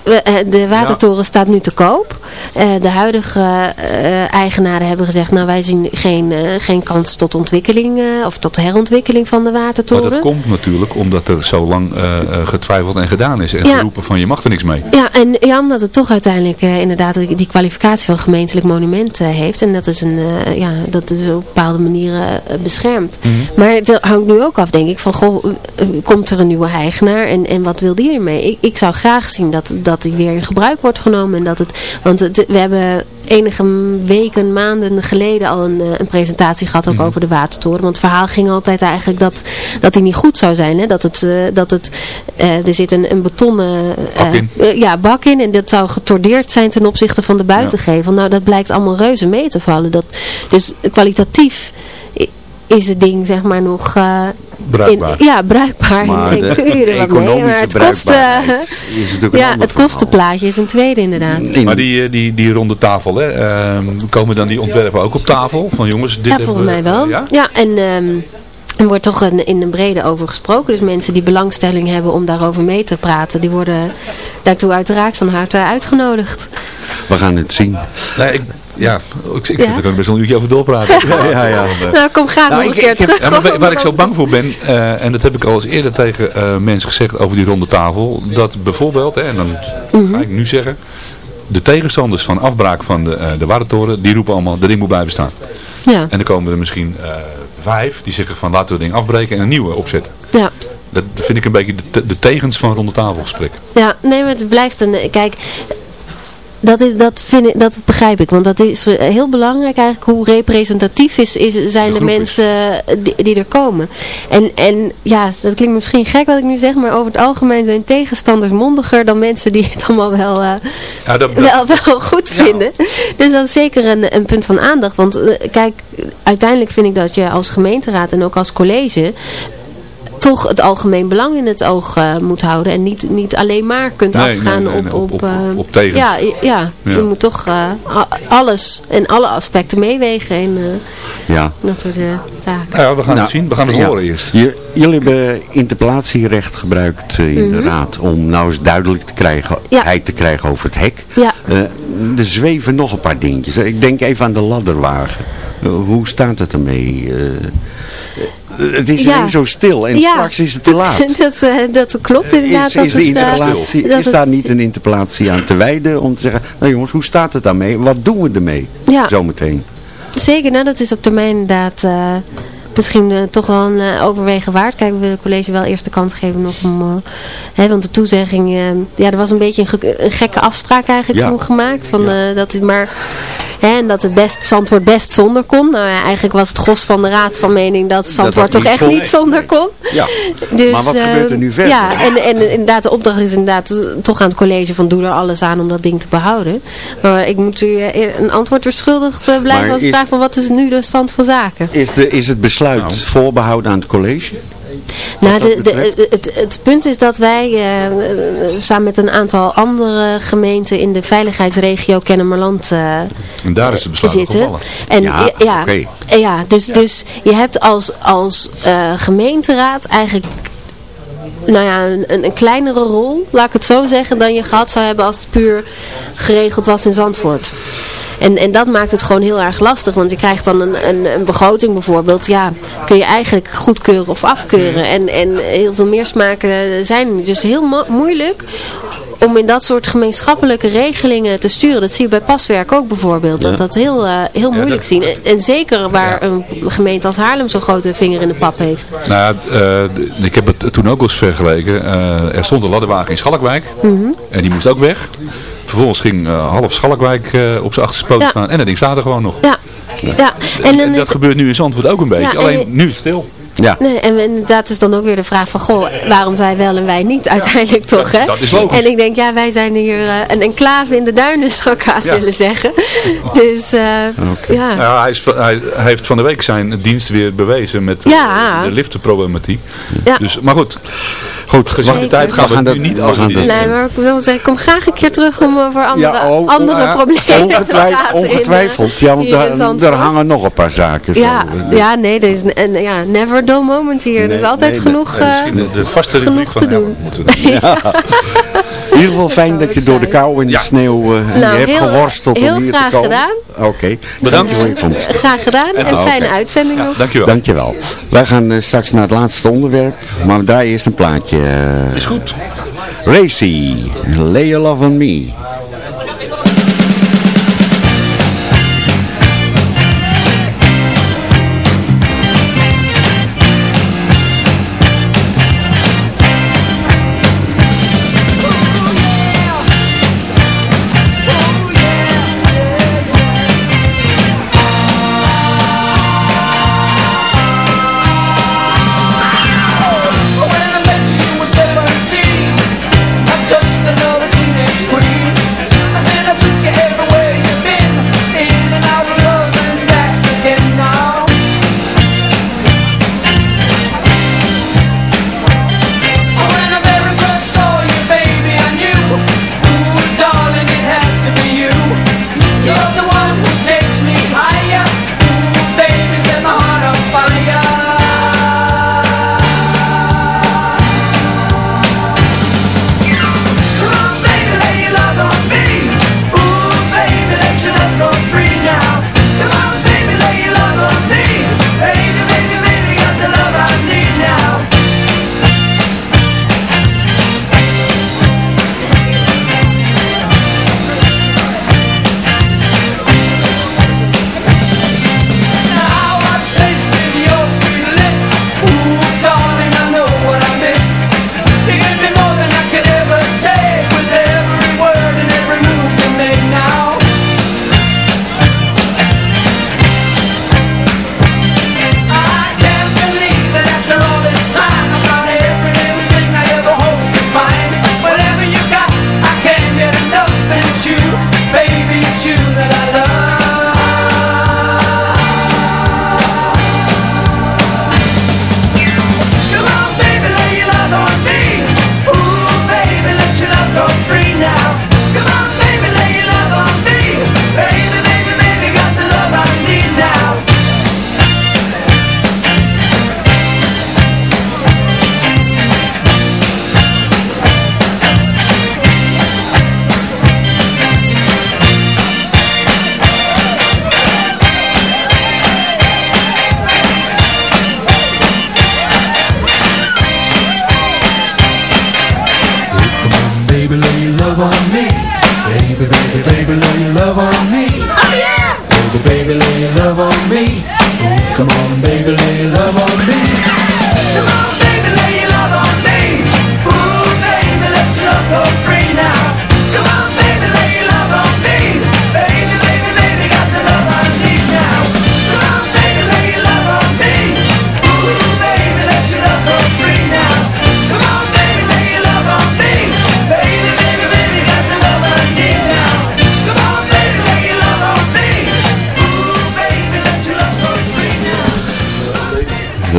Eh, De watertoren staat nu te koop. Eh, De huidige eh, eigenaren hebben gezegd, nou wij zien geen, geen kans tot ontwikkeling of tot herontwikkeling van de Maar watertoren. dat komt natuurlijk omdat er zo lang getwijfeld en gedaan is. En Ja. geroepen van je mag er niks mee. Ja, en ja, omdat het toch uiteindelijk inderdaad die, kwalificatie van gemeentelijk monument heeft. En dat is, een, ja, dat is op bepaalde manieren beschermd. Maar het hangt nu ook af, denk ik, van goh, komt er een nieuwe eigenaar en, en wat wil die ermee? Ik, ik zou graag zien dat, dat die weer in gebruik wordt genomen. En dat het, want het, we hebben enige weken, maanden geleden al een, eh, een presentatie gehad ook over de watertoren. Want het verhaal ging altijd eigenlijk dat, dat die niet goed zou zijn. Hè? Dat het, eh, dat het, eh, er zit een, een betonnen Bak in. eh, ja, bak in en dat zou getordeerd zijn ten opzichte van de buitengevel. Nou, dat blijkt allemaal reuze mee te vallen. Dat, dus kwalitatief is het ding zeg maar nog... eh, Bruikbaar. in- ja, bruikbaar. Maar En de kun je er wat mee. economische Maar het kost... bruikbaarheid is natuurlijk een ja, het kostenplaatje is een tweede inderdaad. Maar die, eh, die, die ronde tafel, hè, ehm, komen dan die ontwerpen ook op tafel? Van jongens, dit Ja, volgens mij wel. Ja? Ja, en ehm, er wordt toch een, in een brede over gesproken. Dus mensen die belangstelling hebben om daarover mee te praten, die worden daartoe uiteraard van harte uitgenodigd. We gaan het zien. Nee, ik, ja, ik, ik Ja? vind er best wel een uurtje over doorpraten. Ja, ja, ja. Nou, kom graag Nou, nog een keer heb- terug. Waar- waar ik zo bang voor ben, eh, en dat heb ik al eens eerder tegen eh, mensen gezegd over die ronde tafel, dat bijvoorbeeld, hè, en dan Mhm. ga ik nu zeggen, de tegenstanders van afbraak van de, eh de watertoren, die roepen allemaal, dat ding moet blijven staan. Ja, En dan komen er misschien vijf die zeggen van laten we het ding afbreken en een nieuwe opzetten. ja. Dat vind ik een beetje de, de tegens van ronde tafelgesprek. Ja, nee, maar het blijft een... Kijk, dat, is, dat, vind ik, dat begrijp ik. Want dat is eh, heel belangrijk eigenlijk. Hoe representatief is, is, zijn de, mensen eh, die, die er komen. En, en ja, dat klinkt misschien gek wat ik nu zeg. Maar over het algemeen zijn tegenstanders mondiger dan mensen die het allemaal wel... eh, Ja, dat, wel, wel goed vinden. Dus dat is zeker een, een punt van aandacht. Want kijk, uiteindelijk vind ik dat je als gemeenteraad en ook als college toch het algemeen belang in het oog eh, moet houden. En niet, niet alleen maar kunt Nee, afgaan nee, nee, op, nee, op, op- eh, op- tegens. Ja, ja, je moet toch eh, alles en alle aspecten meewegen in eh, Ja. dat soort zaken. Nou ja, we gaan Nou, het zien. We gaan het ja. horen eerst. Je, jullie hebben interpellatierecht gebruikt in de raad om nou eens duidelijk te krijgen, te krijgen over het hek. Ja. Eh, er zweven nog een paar dingetjes. Ik denk even aan de ladderwagen. Eh, hoe staat het ermee? Eh, het is Ja. zo stil en Ja. straks is het te laat. dat, eh, dat klopt inderdaad. Is, dat is, de interpolatie, is daar niet een interpolatie aan te wijden om te zeggen, nou jongens, hoe staat het daarmee? Wat doen we ermee? Ja. Zometeen. Zeker, nou dat is op termijn inderdaad misschien eh, toch wel een eh, overwegen waard. Kijk, we willen het college wel eerst de kans geven nog om... eh, hè, want de toezegging, ja, er was een beetje een, ge- een gekke afspraak eigenlijk Ja. toen gemaakt. Van, dat het maar, hè, en dat het best, Zandvoort best zonder kon. Nou ja, eigenlijk was het gros van de raad van mening dat Zandvoort dat toch echt kon. niet zonder kon. Ja. Dus, maar wat gebeurt er nu verder? Ja, en, en inderdaad, de opdracht is inderdaad toch aan het college van doe er alles aan om dat ding te behouden. Maar ik moet u een antwoord verschuldigd blijven Maar als ik vraag van wat is nu de stand van zaken. Is, de, is het besluit voorbehouden aan het college? Nou, de, de, het, het punt is dat wij eh, eh, samen met een aantal andere gemeenten in de veiligheidsregio Kennemerland eh, En daar is het besluit al zitten. gevallen. En Ja, ja, dus, dus je hebt als, als eh, gemeenteraad eigenlijk nou ja, een, een, een kleinere rol, laat ik het zo zeggen, dan je gehad zou hebben als het puur geregeld was in Zandvoort. En, en dat maakt het gewoon heel erg lastig, want je krijgt dan een, een, een begroting bijvoorbeeld, ja, kun je eigenlijk goedkeuren of afkeuren. En, en heel veel meer smaken zijn er niet. Dus heel mo- moeilijk om in dat soort gemeenschappelijke regelingen te sturen. Dat zie je bij paswerk ook bijvoorbeeld, dat dat heel, eh, heel moeilijk zien. En, en zeker waar een gemeente als Haarlem zo'n grote vinger in de pap heeft. Nou, ja, d- ik heb het toen ook eens vergeleken. Eh, er stond een ladderwagen in Schalkwijk. Mhm. En die moest ook weg. Vervolgens ging eh, half Schalkwijk eh, op zijn achterste poot Ja. staan. En dat ding staat er gewoon nog. Ja, ja. En, dat is, gebeurt nu in Zandvoort ook een beetje. Ja, Alleen nu stil. Ja. Nee, en inderdaad is dan ook weer de vraag van, goh, waarom zij wel en wij niet uiteindelijk toch, hè? dat is logisch. En ik denk, ja, wij zijn hier eh, een enclave in de duinen, zou ik haast Ja. willen zeggen. Dus, eh, ja. Nou, hij, is, hij, hij heeft van de week zijn dienst weer bewezen met de liftenproblematiek. Ja. Dus, maar goed, Goed, gezien de tijd gaan We we, gaan nu niet over Nee, maar ik wil zeggen, ik kom graag een keer terug om over andere, Ja, oh, andere oh, problemen te praten. eh, ongetwijfeld. ja, want daar, daar hangen nog een paar zaken. zo. Ja, ja, nee, er is een, een- ja, never dull moment hier. er is altijd nee, genoeg, nee, eh, de, vaste genoeg te doen. moeten doen. In ieder geval fijn dat je door de kou en de sneeuw eh, en Nou, je hebt heel- geworsteld heel om hier te graag komen. gedaan. Oké, Bedankt. voor je komst. Graag gedaan en fijne uitzending nog. Dankjewel. Dankjewel. Wij gaan eh, straks naar het laatste onderwerp, maar daar eerst een plaatje. eh, Is goed. Racy, Lay Your Love on Me.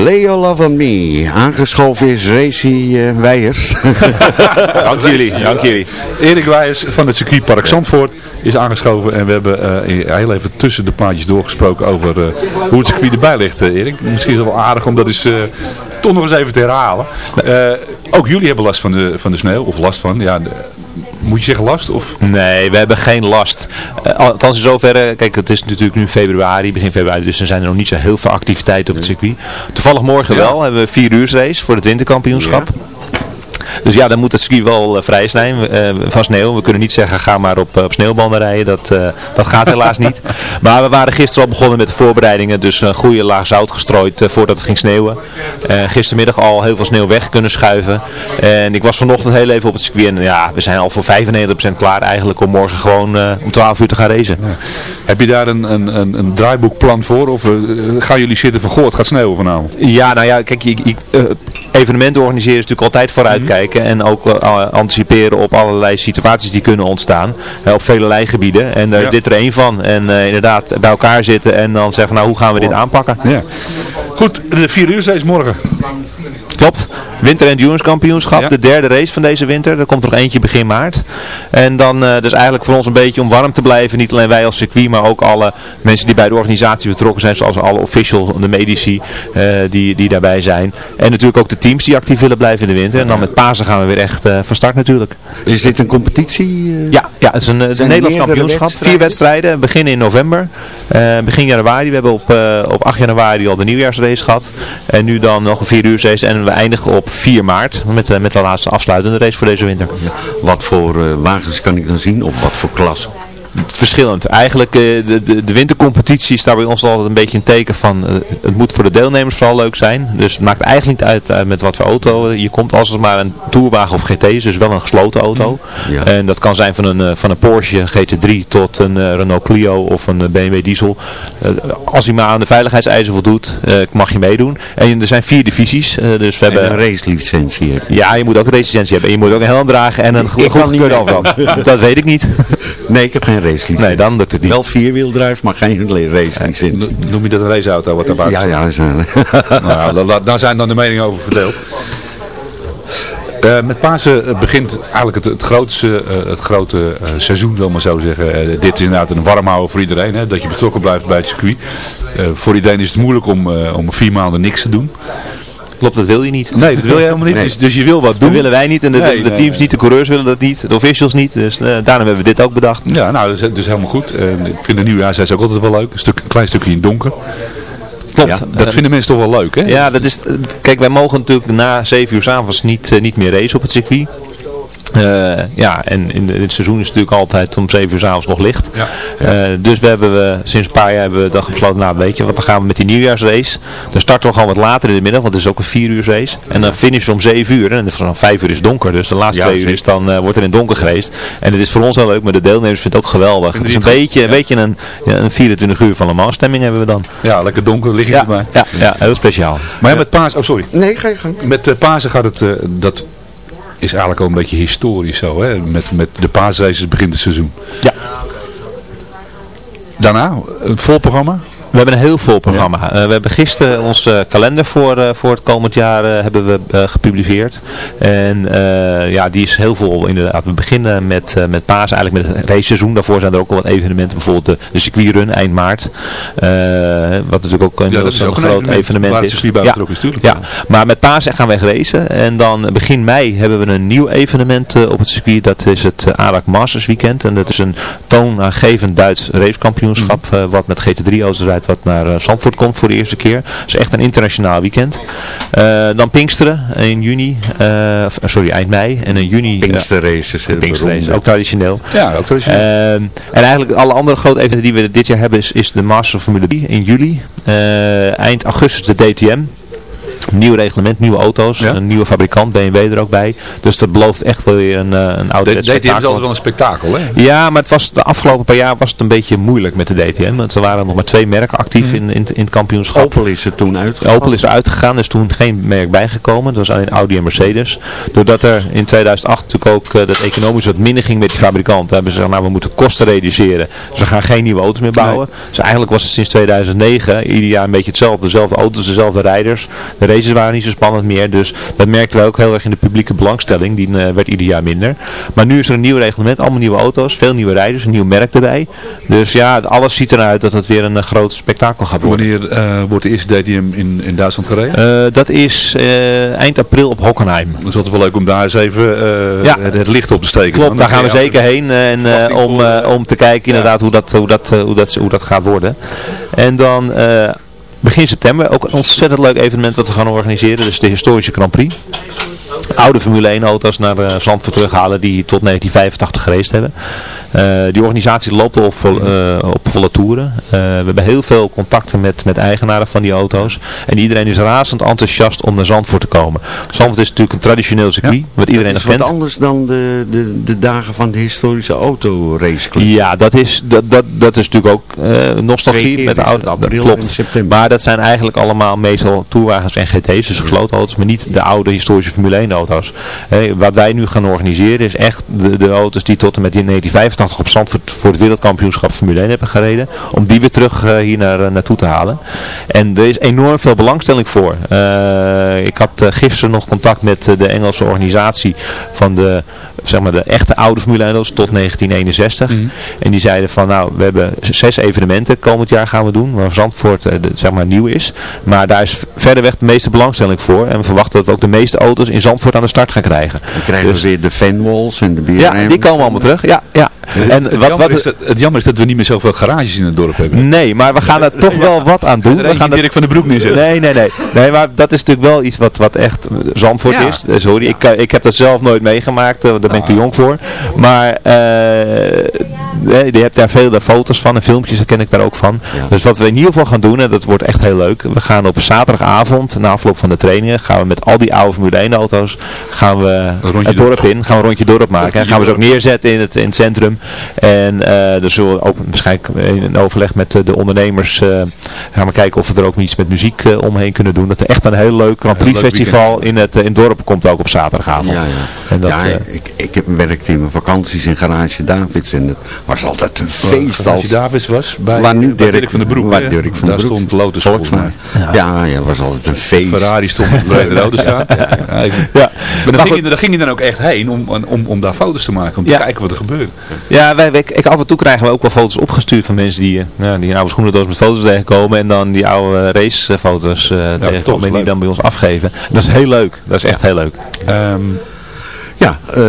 Leo Love on Me. Aangeschoven is Racy uh, Weijers. dank jullie, dank jullie. Erik Weijers van het circuitpark Zandvoort is aangeschoven en we hebben uh, heel even tussen de plaatjes doorgesproken over uh, hoe het circuit erbij ligt, Erik. Misschien is het wel aardig om dat eens toch nog eens even te herhalen. ook jullie hebben last van de, van de sneeuw, of last van, ja... De, moet je zeggen last? Of? Nee, we hebben geen last. Uh, althans in zoverre, kijk het is natuurlijk nu februari, begin februari, dus er zijn er nog niet zo heel veel activiteiten op het circuit. Toevallig morgen ja. wel, hebben we vier uur race voor het winterkampioenschap. Ja. Dus ja, dan moet het ski wel uh, vrij zijn uh, van sneeuw. We kunnen niet zeggen ga maar op, op sneeuwbanden rijden. Dat, dat gaat helaas niet. Maar we waren gisteren al begonnen met de voorbereidingen. Dus een goede laag zout gestrooid voordat het ging sneeuwen. gistermiddag al heel veel sneeuw weg kunnen schuiven. En ik was vanochtend heel even op het circuit. En ja, we zijn al voor 95% klaar eigenlijk om morgen gewoon om 12 uur te gaan racen. Ja. Heb je daar een, een, een, een draaiboekplan voor? Of gaan jullie zitten van goh, het gaat sneeuwen vanavond? Ja, nou ja, kijk, je, je, evenementen organiseren is natuurlijk altijd vooruitkijken. -hmm en ook uh, anticiperen op allerlei situaties die kunnen ontstaan. Op vele gebieden. En daar ja. dit er één van. En uh, inderdaad bij elkaar zitten en dan zeggen, nou hoe gaan we dit aanpakken? Ja. Goed, de vier uur is morgen. Klopt. Winter Endurance Kampioenschap, ja. de derde race van deze winter. Er komt er nog eentje begin maart. En dan uh, dus eigenlijk voor ons een beetje om warm te blijven. Niet alleen wij als circuit, maar ook alle mensen die bij de organisatie betrokken zijn. Zoals alle officials, de medici uh, die, die daarbij zijn. En natuurlijk ook de teams die actief willen blijven in de winter. En dan met Pasen gaan we weer echt uh, van start natuurlijk. Is dit een competitie? Ja, ja, het is een, een Nederlands kampioenschap. Wedstrijden? Vier wedstrijden, beginnen in november. begin januari, we hebben op, op 8 januari al de nieuwjaarsrace gehad. En nu dan nog een vier uur race. En we eindigen op 4 maart met, uh, met de laatste afsluitende race voor deze winter. Wat voor uh, wagens kan ik dan zien of wat voor klas? Verschillend. Eigenlijk uh, de, de, de wintercompetitie is daar bij ons altijd een beetje een teken van. Uh, het moet voor de deelnemers vooral leuk zijn. Dus het maakt eigenlijk niet uit uh, met wat voor auto. Je komt als het maar een tourwagen of GT is, dus wel een gesloten auto. Ja. En dat kan zijn van een, van een Porsche GT3 tot een Renault Clio of een BMW diesel. als hij maar aan de veiligheidseisen voldoet, mag je meedoen. En er zijn vier divisies. dus we en hebben een racelicentie hebben. Ja, je moet ook een racelicentie hebben. En je moet ook een helm dragen en een goed afstand. Dat weet ik niet. Nee, ik heb geen racelicentie. Nee, dan lukt het niet. Wel vierwieldrive, maar geen racelicentie. Ja, noem je dat een raceauto wat daarbij Ja, ja. Is, nou, daar, zijn dan de meningen over verdeeld. Uh, met Pasen begint eigenlijk het, het, grootste, uh, het grote seizoen, wil maar zo zeggen. dit is inderdaad een warm houden voor iedereen, hè, dat je betrokken blijft bij het circuit. voor iedereen is het moeilijk om, om vier maanden niks te doen. Klopt, dat wil je niet. Nee, dat wil je helemaal niet. Nee. Dus, dus, je wil wat doen. Dat willen wij niet en de, nee, de, teams nee, niet, de coureurs willen dat niet, de officials niet. Dus uh, daarom hebben we dit ook bedacht. Ja, nou, dat is, dat is helemaal goed. Uh, ik vind de nieuwjaarsreis ook altijd wel leuk. Een, stuk, een klein stukje in het donker. Klopt, ja, dat uh, vinden mensen toch wel leuk, hè? Ja, dat is, kijk, wij mogen natuurlijk na 7 uur s avonds niet, niet meer racen op het circuit. Uh, ja, en in, de, in, het seizoen is het natuurlijk altijd om 7 uur s avonds nog licht. Ja, ja. Uh, dus we hebben we, sinds een paar jaar hebben we dan besloten, nou weet je wat, dan gaan we met die nieuwjaarsrace. Dan starten we gewoon wat later in de middag, want het is ook een 4 uur race. En dan finishen we om 7 uur en van 5 uur is donker. Dus de laatste 2 uur is dan, uh, wordt er in donker geweest. En het is voor ons wel leuk, maar de deelnemers vinden het ook geweldig. Het is een beetje, een, beetje een, een 24 uur van Le Mans stemming hebben we dan. Ja, lekker donker, lig je ja, maar. Ja, ja, heel speciaal. Maar ja, met Pasen, oh sorry. Nee, ga je gang. Met Pasen gaat het, dat is eigenlijk al een beetje historisch zo. Hè? Met, met de paasraces begint het seizoen. Ja. Daarna, het vol programma? We hebben een heel vol programma. Ja. Uh, we hebben gisteren onze kalender voor, uh, voor het komend jaar uh, hebben we gepubliceerd. En ja, die is heel vol inderdaad. We beginnen met, met Paas, eigenlijk met het raceseizoen. Daarvoor zijn er ook al wat evenementen. Bijvoorbeeld de, de circuitrun eind maart. wat natuurlijk ook een, ja, dat is ook een groot evenement, evenement is. Ja, is ja, maar met Paas gaan wij racen. En dan begin mei hebben we een nieuw evenement op het circuit. Dat is het ARAC Masters Weekend. En dat is een toonaangevend Duits racekampioenschap. Mm. wat met GT3-auto's rijdt wat naar uh, Zandvoort komt voor de eerste keer. Het is echt een internationaal weekend. Uh, dan Pinksteren in juni, uh, sorry eind mei en in juni. Pinksterraces. Pinksterraces, ook traditioneel. Ja, ook traditioneel. en eigenlijk alle andere grote evenementen die we dit jaar hebben is, is de Master Formule 3 in juli. eind augustus de DTM. Nieuw reglement, nieuwe auto's, een nieuwe fabrikant, BMW er ook bij. Dus dat belooft echt wel weer een, eh, een oude De DTM is altijd wel een spektakel, hè? Ja, maar het was, de afgelopen paar jaar was het een beetje moeilijk met de DTM. Want er waren nog maar twee merken actief Mhm. in, in, in het kampioenschap. Opel is er toen uitgegaan. Opel is eruit gegaan, er is toen geen merk bijgekomen. Dat was alleen Audi en Mercedes. Doordat er in 2008 natuurlijk ook uh, dat economisch wat minder ging met die fabrikant. hebben ze gezegd, nou we moeten kosten reduceren. Dus we gaan geen nieuwe auto's meer bouwen. Dus eigenlijk was het sinds 2009 ieder jaar een beetje hetzelfde. Dezelfde auto's, dezelfde rijders. De races waren niet zo spannend meer. Dus dat merkten we ook heel erg in de publieke belangstelling. Die uh, werd ieder jaar minder. Maar nu is er een nieuw reglement, allemaal nieuwe auto's, veel nieuwe rijders, een nieuw merk erbij. Dus ja, alles ziet eruit dat het weer een uh, groot spektakel gaat worden. Wanneer uh, wordt de eerste DTM in, in Duitsland gereden? Dat is eind april op Hockenheim. Dan is het wel leuk om daar eens even ja. het, het, licht op te steken. Klopt, dan daar gaan we zeker heen en, om, om te kijken inderdaad ja. hoe, dat, hoe, dat, hoe, dat, hoe dat gaat worden. En dan begin september ook een ontzettend leuk evenement wat we gaan organiseren. Dus de historische Grand Prix oude Formule 1 auto's naar uh, Zandvoort terughalen die tot 1985 gereisd hebben. Uh, die organisatie loopt uh, op volle toeren. we hebben heel veel contacten met, met eigenaren van die auto's. En iedereen is razend enthousiast om naar Zandvoort te komen. Zandvoort is natuurlijk een traditioneel circuit, ja, wat iedereen nog kent. wat anders dan de, de, de dagen van de historische autoraceclub. Ja, dat is, dat, dat, dat is natuurlijk ook nostalgie met de auto. April klopt. september. Maar dat zijn eigenlijk allemaal meestal toerwagens en GT's, dus gesloten auto's, maar niet de oude historische Formule 1 auto's. Hey, wat wij nu gaan organiseren is echt de, de auto's die tot en met in 1985 op stand voor, voor het wereldkampioenschap Formule 1 hebben gereden. Om die weer terug uh, hier naar, uh, naartoe te halen. En er is enorm veel belangstelling voor. Uh, ik had gisteren nog contact met de Engelse organisatie van de, zeg maar de echte oude Formule 1 auto's tot 1961. Mm. En die zeiden van nou we hebben zes evenementen komend jaar gaan we doen. Waar Zandvoort de, zeg maar nieuw is. Maar daar is verderweg de meeste belangstelling voor. En we verwachten dat we ook de meeste auto's in Zandvoort aan de start gaan krijgen. Dan krijgen dus, we weer de fanwalls en de BRM. Ja, die komen allemaal terug. Ja, ja. En het, wat, wat, is dat, het jammer is dat we niet meer zoveel garages in het dorp hebben. Nee, maar we gaan er toch ja. wel wat aan doen. We gaan Dirk van de Broek neerzetten. Nee, nee, nee. Nee, maar dat is natuurlijk wel iets wat, wat echt Zandvoort ja. is. Sorry, ja. ik, ik heb dat zelf nooit meegemaakt. Daar ben ik te jong voor. Maar uh, je hebt daar veel foto's van en filmpjes, daar ken ik daar ook van. Dus wat we in ieder geval gaan doen, en dat wordt echt heel leuk. We gaan op zaterdagavond, na afloop van de trainingen, gaan we met al die oude Formule 1 auto's, gaan we het dorp in. Gaan we een rondje dorp maken. En gaan we ze ook neerzetten in het, in het centrum. En uh, dus zullen we ook waarschijnlijk in overleg met uh, de ondernemers uh, gaan we kijken of we er ook iets met muziek omheen kunnen doen. Dat er echt een heel leuk Grand Prix festival in het, in het dorp komt ook op zaterdagavond. Ja, ja. En dat, ja ik, ik heb werkte in mijn vakanties in Garage Davids en het was altijd een feest. Garage als, Davids was bij, waar nu Dirk, Dirk van den Broek. Waar Dirk van Daar Broek. stond Lotus Volkswagen. Ja. ja, ja, was altijd een feest. Ferrari stond op de rode staan. Ja, ja. ja. Maar daar ging, je, daar ging je dan ook echt heen om, om, om daar foto's te maken, om te kijken wat er gebeurt. Ja, wij, wij, ik, af en toe krijgen we ook wel foto's opgestuurd van mensen die, ja, die een oude schoenendoos met foto's tegenkomen en dan die oude racefoto's uh, ja, tegenkomen en die dan bij ons afgeven. Dat is heel leuk. Dat is echt heel leuk. Um, ja, uh,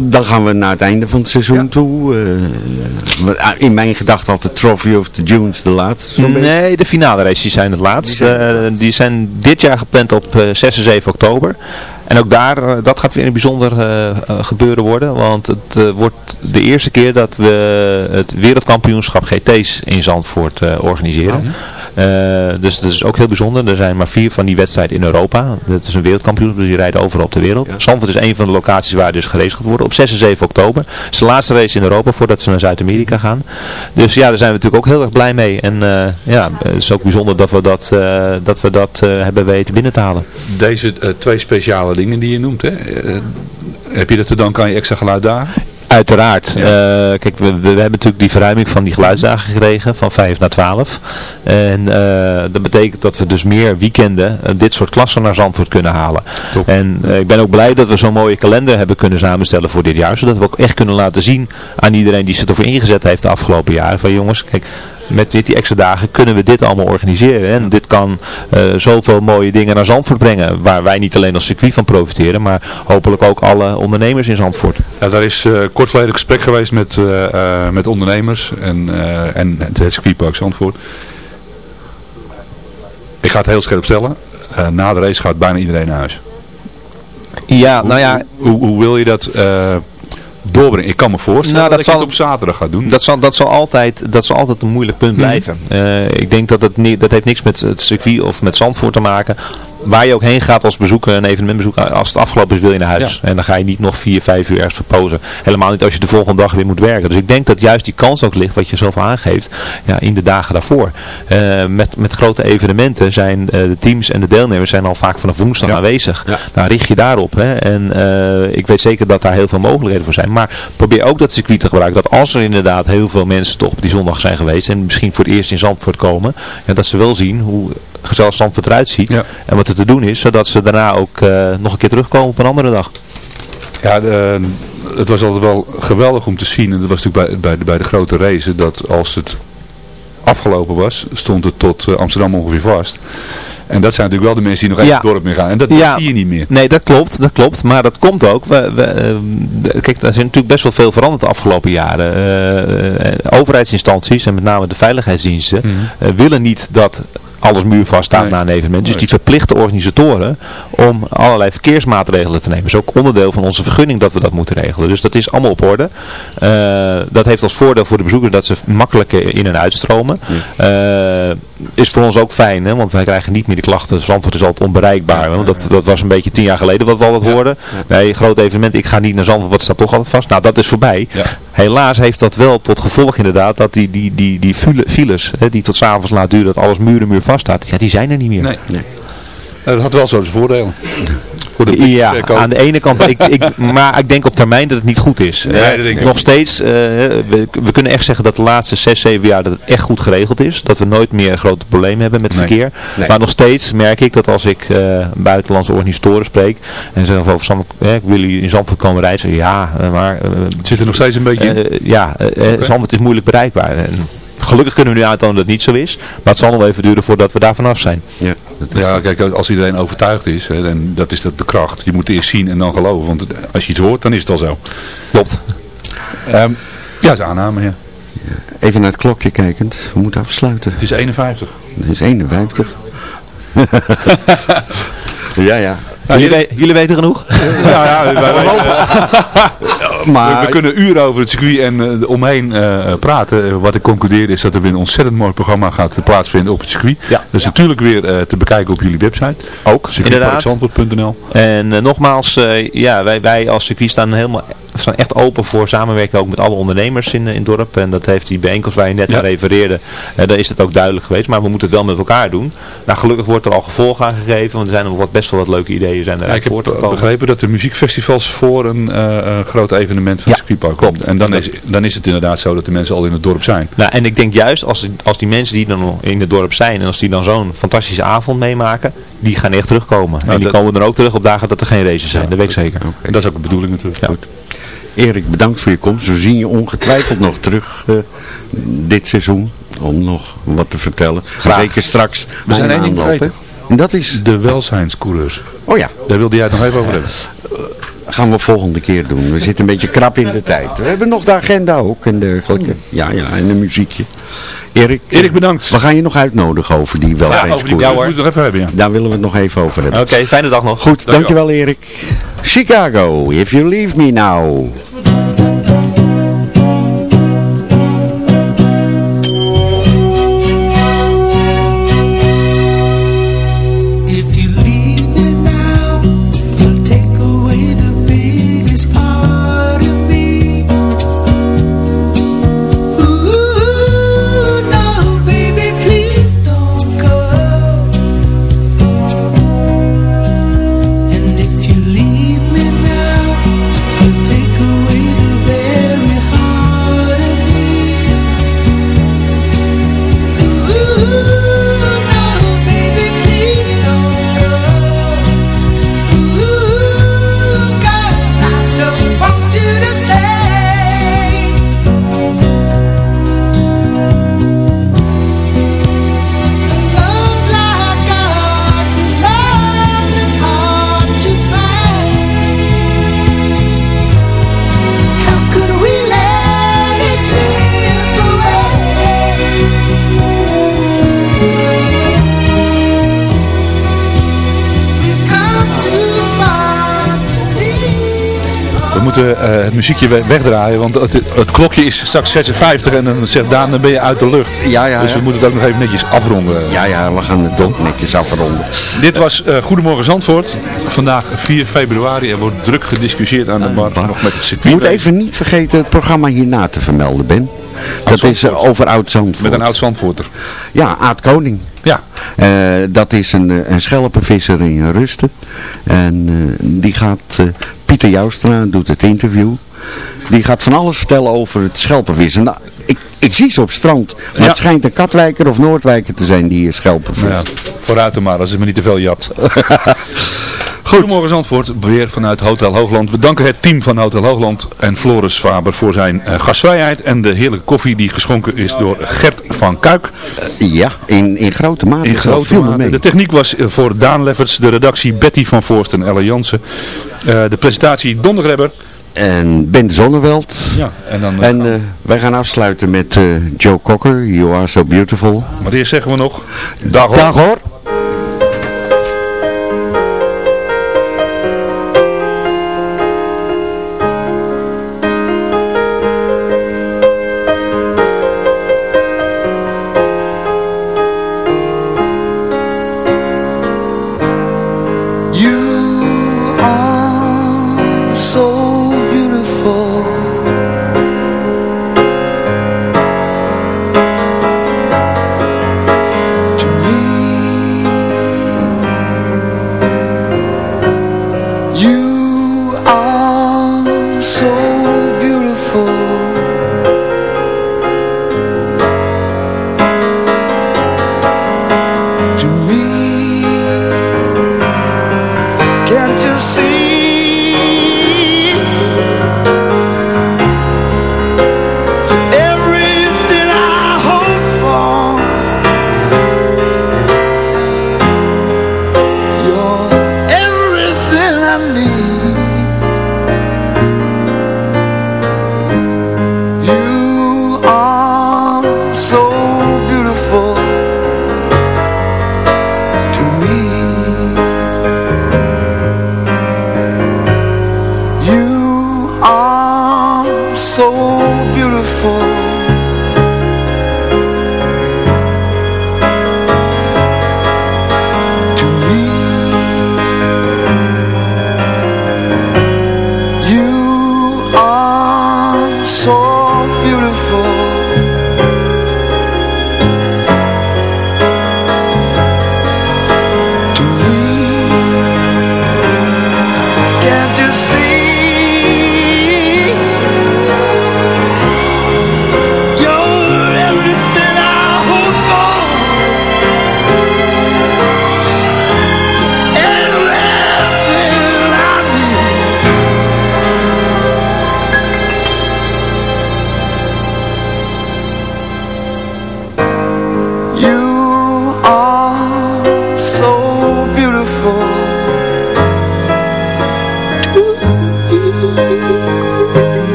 dan gaan we naar het einde van het seizoen ja. toe. Uh, in mijn gedachten had de Trophy of the Dunes de laatste. Nee, de finale races zijn het laatst. Die zijn, uh, die zijn dit jaar gepland op 6 en 7 oktober. En ook daar, dat gaat weer een bijzonder uh, gebeuren worden. Want het wordt de eerste keer dat we het wereldkampioenschap GT's in Zandvoort organiseren. Oh. Uh, dus dat is ook heel bijzonder. Er zijn maar vier van die wedstrijden in Europa. Dat is een wereldkampioenschap, dus die rijden overal op de wereld. Ja. Zandvoort is een van de locaties waar dus geraced gaat worden. Op 6 en 7 oktober. Het is de laatste race in Europa voordat ze naar Zuid-Amerika gaan. Dus ja, daar zijn we natuurlijk ook heel erg blij mee. En uh, ja, het is ook bijzonder dat we dat, uh, dat, we dat hebben weten binnen te halen. Deze twee speciale dingen die je noemt, hè? heb je dat te danken aan je extra geluid daar? Uiteraard. Ja. Uh, kijk, we, we, hebben natuurlijk die verruiming van die geluidsdagen gekregen, van 5 naar 12. En uh, dat betekent dat we dus meer weekenden uh, dit soort klassen naar Zandvoort kunnen halen. Top. En ik ben ook blij dat we zo'n mooie kalender hebben kunnen samenstellen voor dit jaar. Zodat we ook echt kunnen laten zien aan iedereen die zich ervoor ingezet heeft de afgelopen jaren. Van jongens, kijk, met dit, die extra dagen kunnen we dit allemaal organiseren. En dit kan uh, zoveel mooie dingen naar Zandvoort brengen. Waar wij niet alleen als circuit van profiteren, maar hopelijk ook alle ondernemers in Zandvoort. Ja, daar is uh, kort geleden gesprek geweest met, uh, met ondernemers en, en het circuitpark Zandvoort. Ik ga het heel scherp stellen. na de race gaat bijna iedereen naar huis. Ja, nou ja. Hoe, hoe, hoe wil je dat doorbrengen. Ik kan me voorstellen nou, dat, dat zal, je het op zaterdag gaat doen. Dat zal, dat zal, altijd, dat zal altijd een moeilijk punt blijven. Mm -hmm. uh, ik denk dat het niet, dat heeft niks met het circuit of met Zandvoort te maken. Waar je ook heen gaat als bezoeker, een evenementbezoeker, als het afgelopen is wil je naar huis. En dan ga je niet nog vier, vijf uur ergens verpozen. Helemaal niet als je de volgende dag weer moet werken. Dus ik denk dat juist die kans ook ligt, wat je zelf aangeeft, ja, in de dagen daarvoor. Eh, met, met grote evenementen zijn eh, de teams en de deelnemers zijn al vaak vanaf woensdag aanwezig. Nou, richt je daarop. Hè. En eh, ik weet zeker dat daar heel veel mogelijkheden voor zijn. Maar probeer ook dat circuit te gebruiken. Dat als er inderdaad heel veel mensen toch op die zondag zijn geweest en misschien voor het eerst in Zandvoort komen, ja, dat ze wel zien hoe gezellig Zandvoort eruit ziet. En wat er te doen is, zodat ze daarna ook nog een keer terugkomen op een andere dag. Ja, de, het was altijd wel geweldig om te zien. En dat was natuurlijk bij, bij, de, bij de grote race. Dat als het afgelopen was, stond het tot uh, Amsterdam ongeveer vast. En dat zijn natuurlijk wel de mensen die nog even Ja. het dorp meer gaan. En dat Ja. zie je niet meer. Nee, dat klopt, dat klopt. Maar dat komt ook. We, we, eh, kijk, er is natuurlijk best wel veel veranderd de afgelopen jaren. Eh, eh, overheidsinstanties en met name de veiligheidsdiensten eh, willen niet dat alles muurvast staat na een evenement. Dus die verplichten organisatoren om allerlei verkeersmaatregelen te nemen. Dat is ook onderdeel van onze vergunning dat we dat moeten regelen. Dus dat is allemaal op orde. Eh, dat heeft als voordeel voor de bezoekers dat ze makkelijker in en uitstromen. Eh, is voor ons ook fijn, hè? want wij krijgen niet meer de klachten. Zandvoort is altijd onbereikbaar. Want dat, dat was een beetje tien jaar geleden wat we altijd hoorden. Nee, groot evenement, ik ga niet naar Zandvoort, wat staat toch altijd vast. Nou, dat is voorbij. Helaas heeft dat wel tot gevolg inderdaad dat die, die, die, die file- files, hè, die tot s'avonds laat duren, dat alles muur en muur vast staat. Ja, die zijn er niet meer. Nee. Dat had wel zo zijn voordelen. Voor de Ja, verkoop. aan de ene kant, ik, ik, maar ik denk op termijn dat het niet goed is. Nee, Eh, dat denk ik Nog steeds, eh, we, we kunnen echt zeggen dat de laatste 6, 7 jaar dat het echt goed geregeld is. Dat we nooit meer grote problemen hebben met Nee. verkeer. Nee. Maar nog steeds merk ik dat als ik eh, buitenlandse organisatoren spreek en ze zeggen eh, ik wil jullie in Zandvoort komen reizen. Ja, eh, maar... het zit er nog steeds een beetje in? ja, eh, eh, Zandvoort is moeilijk bereikbaar. En gelukkig kunnen we nu aantonen dat het niet zo is. Maar het zal nog even duren voordat we daar vanaf zijn. Ja, Ja, kijk, als iedereen overtuigd is, hè, en dat is de, de kracht. Je moet het eerst zien en dan geloven. Want als je iets hoort, dan is het al zo. Klopt. Ehm, ja, is aanname, ja. Even naar het klokje kijkend. We moeten afsluiten. Het is 51. Het is 51. ja, ja. Jullie, we- jullie weten genoeg? Ja, ja, wij Maar- we, we kunnen uren over het circuit en eh, omheen eh, praten. Eh, Wat ik concludeer is dat er weer een ontzettend mooi programma gaat plaatsvinden op het circuit. Ja. Dat is natuurlijk weer eh, te bekijken op jullie website. Ook, inderdaad. En nogmaals, eh, ja, wij, wij als circuit staan helemaal staan echt open voor samenwerken ook met alle ondernemers in, eh, in het dorp. En dat heeft die bijeenkomst waar je net aan refereerde, eh, daar is het ook duidelijk geweest. Maar we moeten het wel met elkaar doen. Nou, gelukkig wordt er al gevolg aan gegeven, want er zijn nog wat, best wel wat leuke ideeën zijn Ja, eruit ik heb voortgekomen. begrepen dat de muziekfestivals voor een eh, eh, groot evenement van het circuitpark komt. En dan is, dan is het inderdaad zo dat de mensen al in het dorp zijn. Nou, en ik denk juist als, als die mensen die dan in het dorp zijn en als die dan zo'n fantastische avond meemaken, die gaan echt terugkomen. en die dat- komen dan ook terug op dagen dat er geen races zijn, dat weet ik zeker. En dat is ook de bedoeling natuurlijk. Goed. Erik, bedankt voor je komst. We zien je ongetwijfeld nog terug eh, dit seizoen. Om nog wat te vertellen. Graag. Zeker straks. We zijn één ding? En dat is... De welzijnscoureurs. Oh ja. Daar wilde jij het nog even over hebben. gaan we volgende keer doen. We zitten een beetje krap in de tijd. We hebben nog de agenda ook en dergelijke. Ja, ja, en een muziekje. Erik, Erik, bedankt. We gaan je nog uitnodigen over die welzijnscoureurs. over die- ja, hoor. Moeten we het nog even hebben, ja. Daar willen we het nog even over hebben. Oké, fijne dag nog. Goed, dankjewel Erik. Chicago, if you leave me now. Moeten eh, het muziekje we- wegdraaien, want het, het klokje is straks 56 en dan zegt Daan, dan ben je uit de lucht. Ja, ja, dus we ja. moeten het ook nog even netjes afronden. Ja, ja, we gaan het ook netjes afronden. Dit was eh, Goedemorgen Zandvoort. Vandaag 4 februari. Er wordt druk gediscussieerd aan de bar, nog met het Je circuit. moet even niet vergeten het programma hierna te vermelden, Ben. Dat is eh, over Oud-Zandvoort. Met een oud Zandvoorter. Ja, Aad Koning. Ja. Eh, dat is een, eh, een schelpenvisser in Rusten. En die gaat, Pieter Joustra doet het interview. Die gaat van alles vertellen over het schelpenvissen. Nou, ik, ik zie ze op het strand. Maar Ja. het schijnt een Katwijker of Noordwijker te zijn die hier schelpen Ja, vist. vooruit dan maar, als het me niet te veel jat. Goedemorgen Zandvoort, weer vanuit Hotel Hoogland. We danken het team van Hotel Hoogland en Floris Faber voor zijn eh, gastvrijheid en de heerlijke koffie die geschonken is door Gert van Kuik. Ja, in, in grote mate. In grote mate. mee. De techniek was eh, voor Daan Lefferts, de redactie Betty van Voorst en Elle Jansen. Eh, de presentatie Don Grebber. En Ben Zonneveld. Ja, en dan, eh, En eh, wij gaan afsluiten met eh, Joe Cocker, You Are So Beautiful. Maar eerst zeggen we nog, dag hoor. Dag hoor.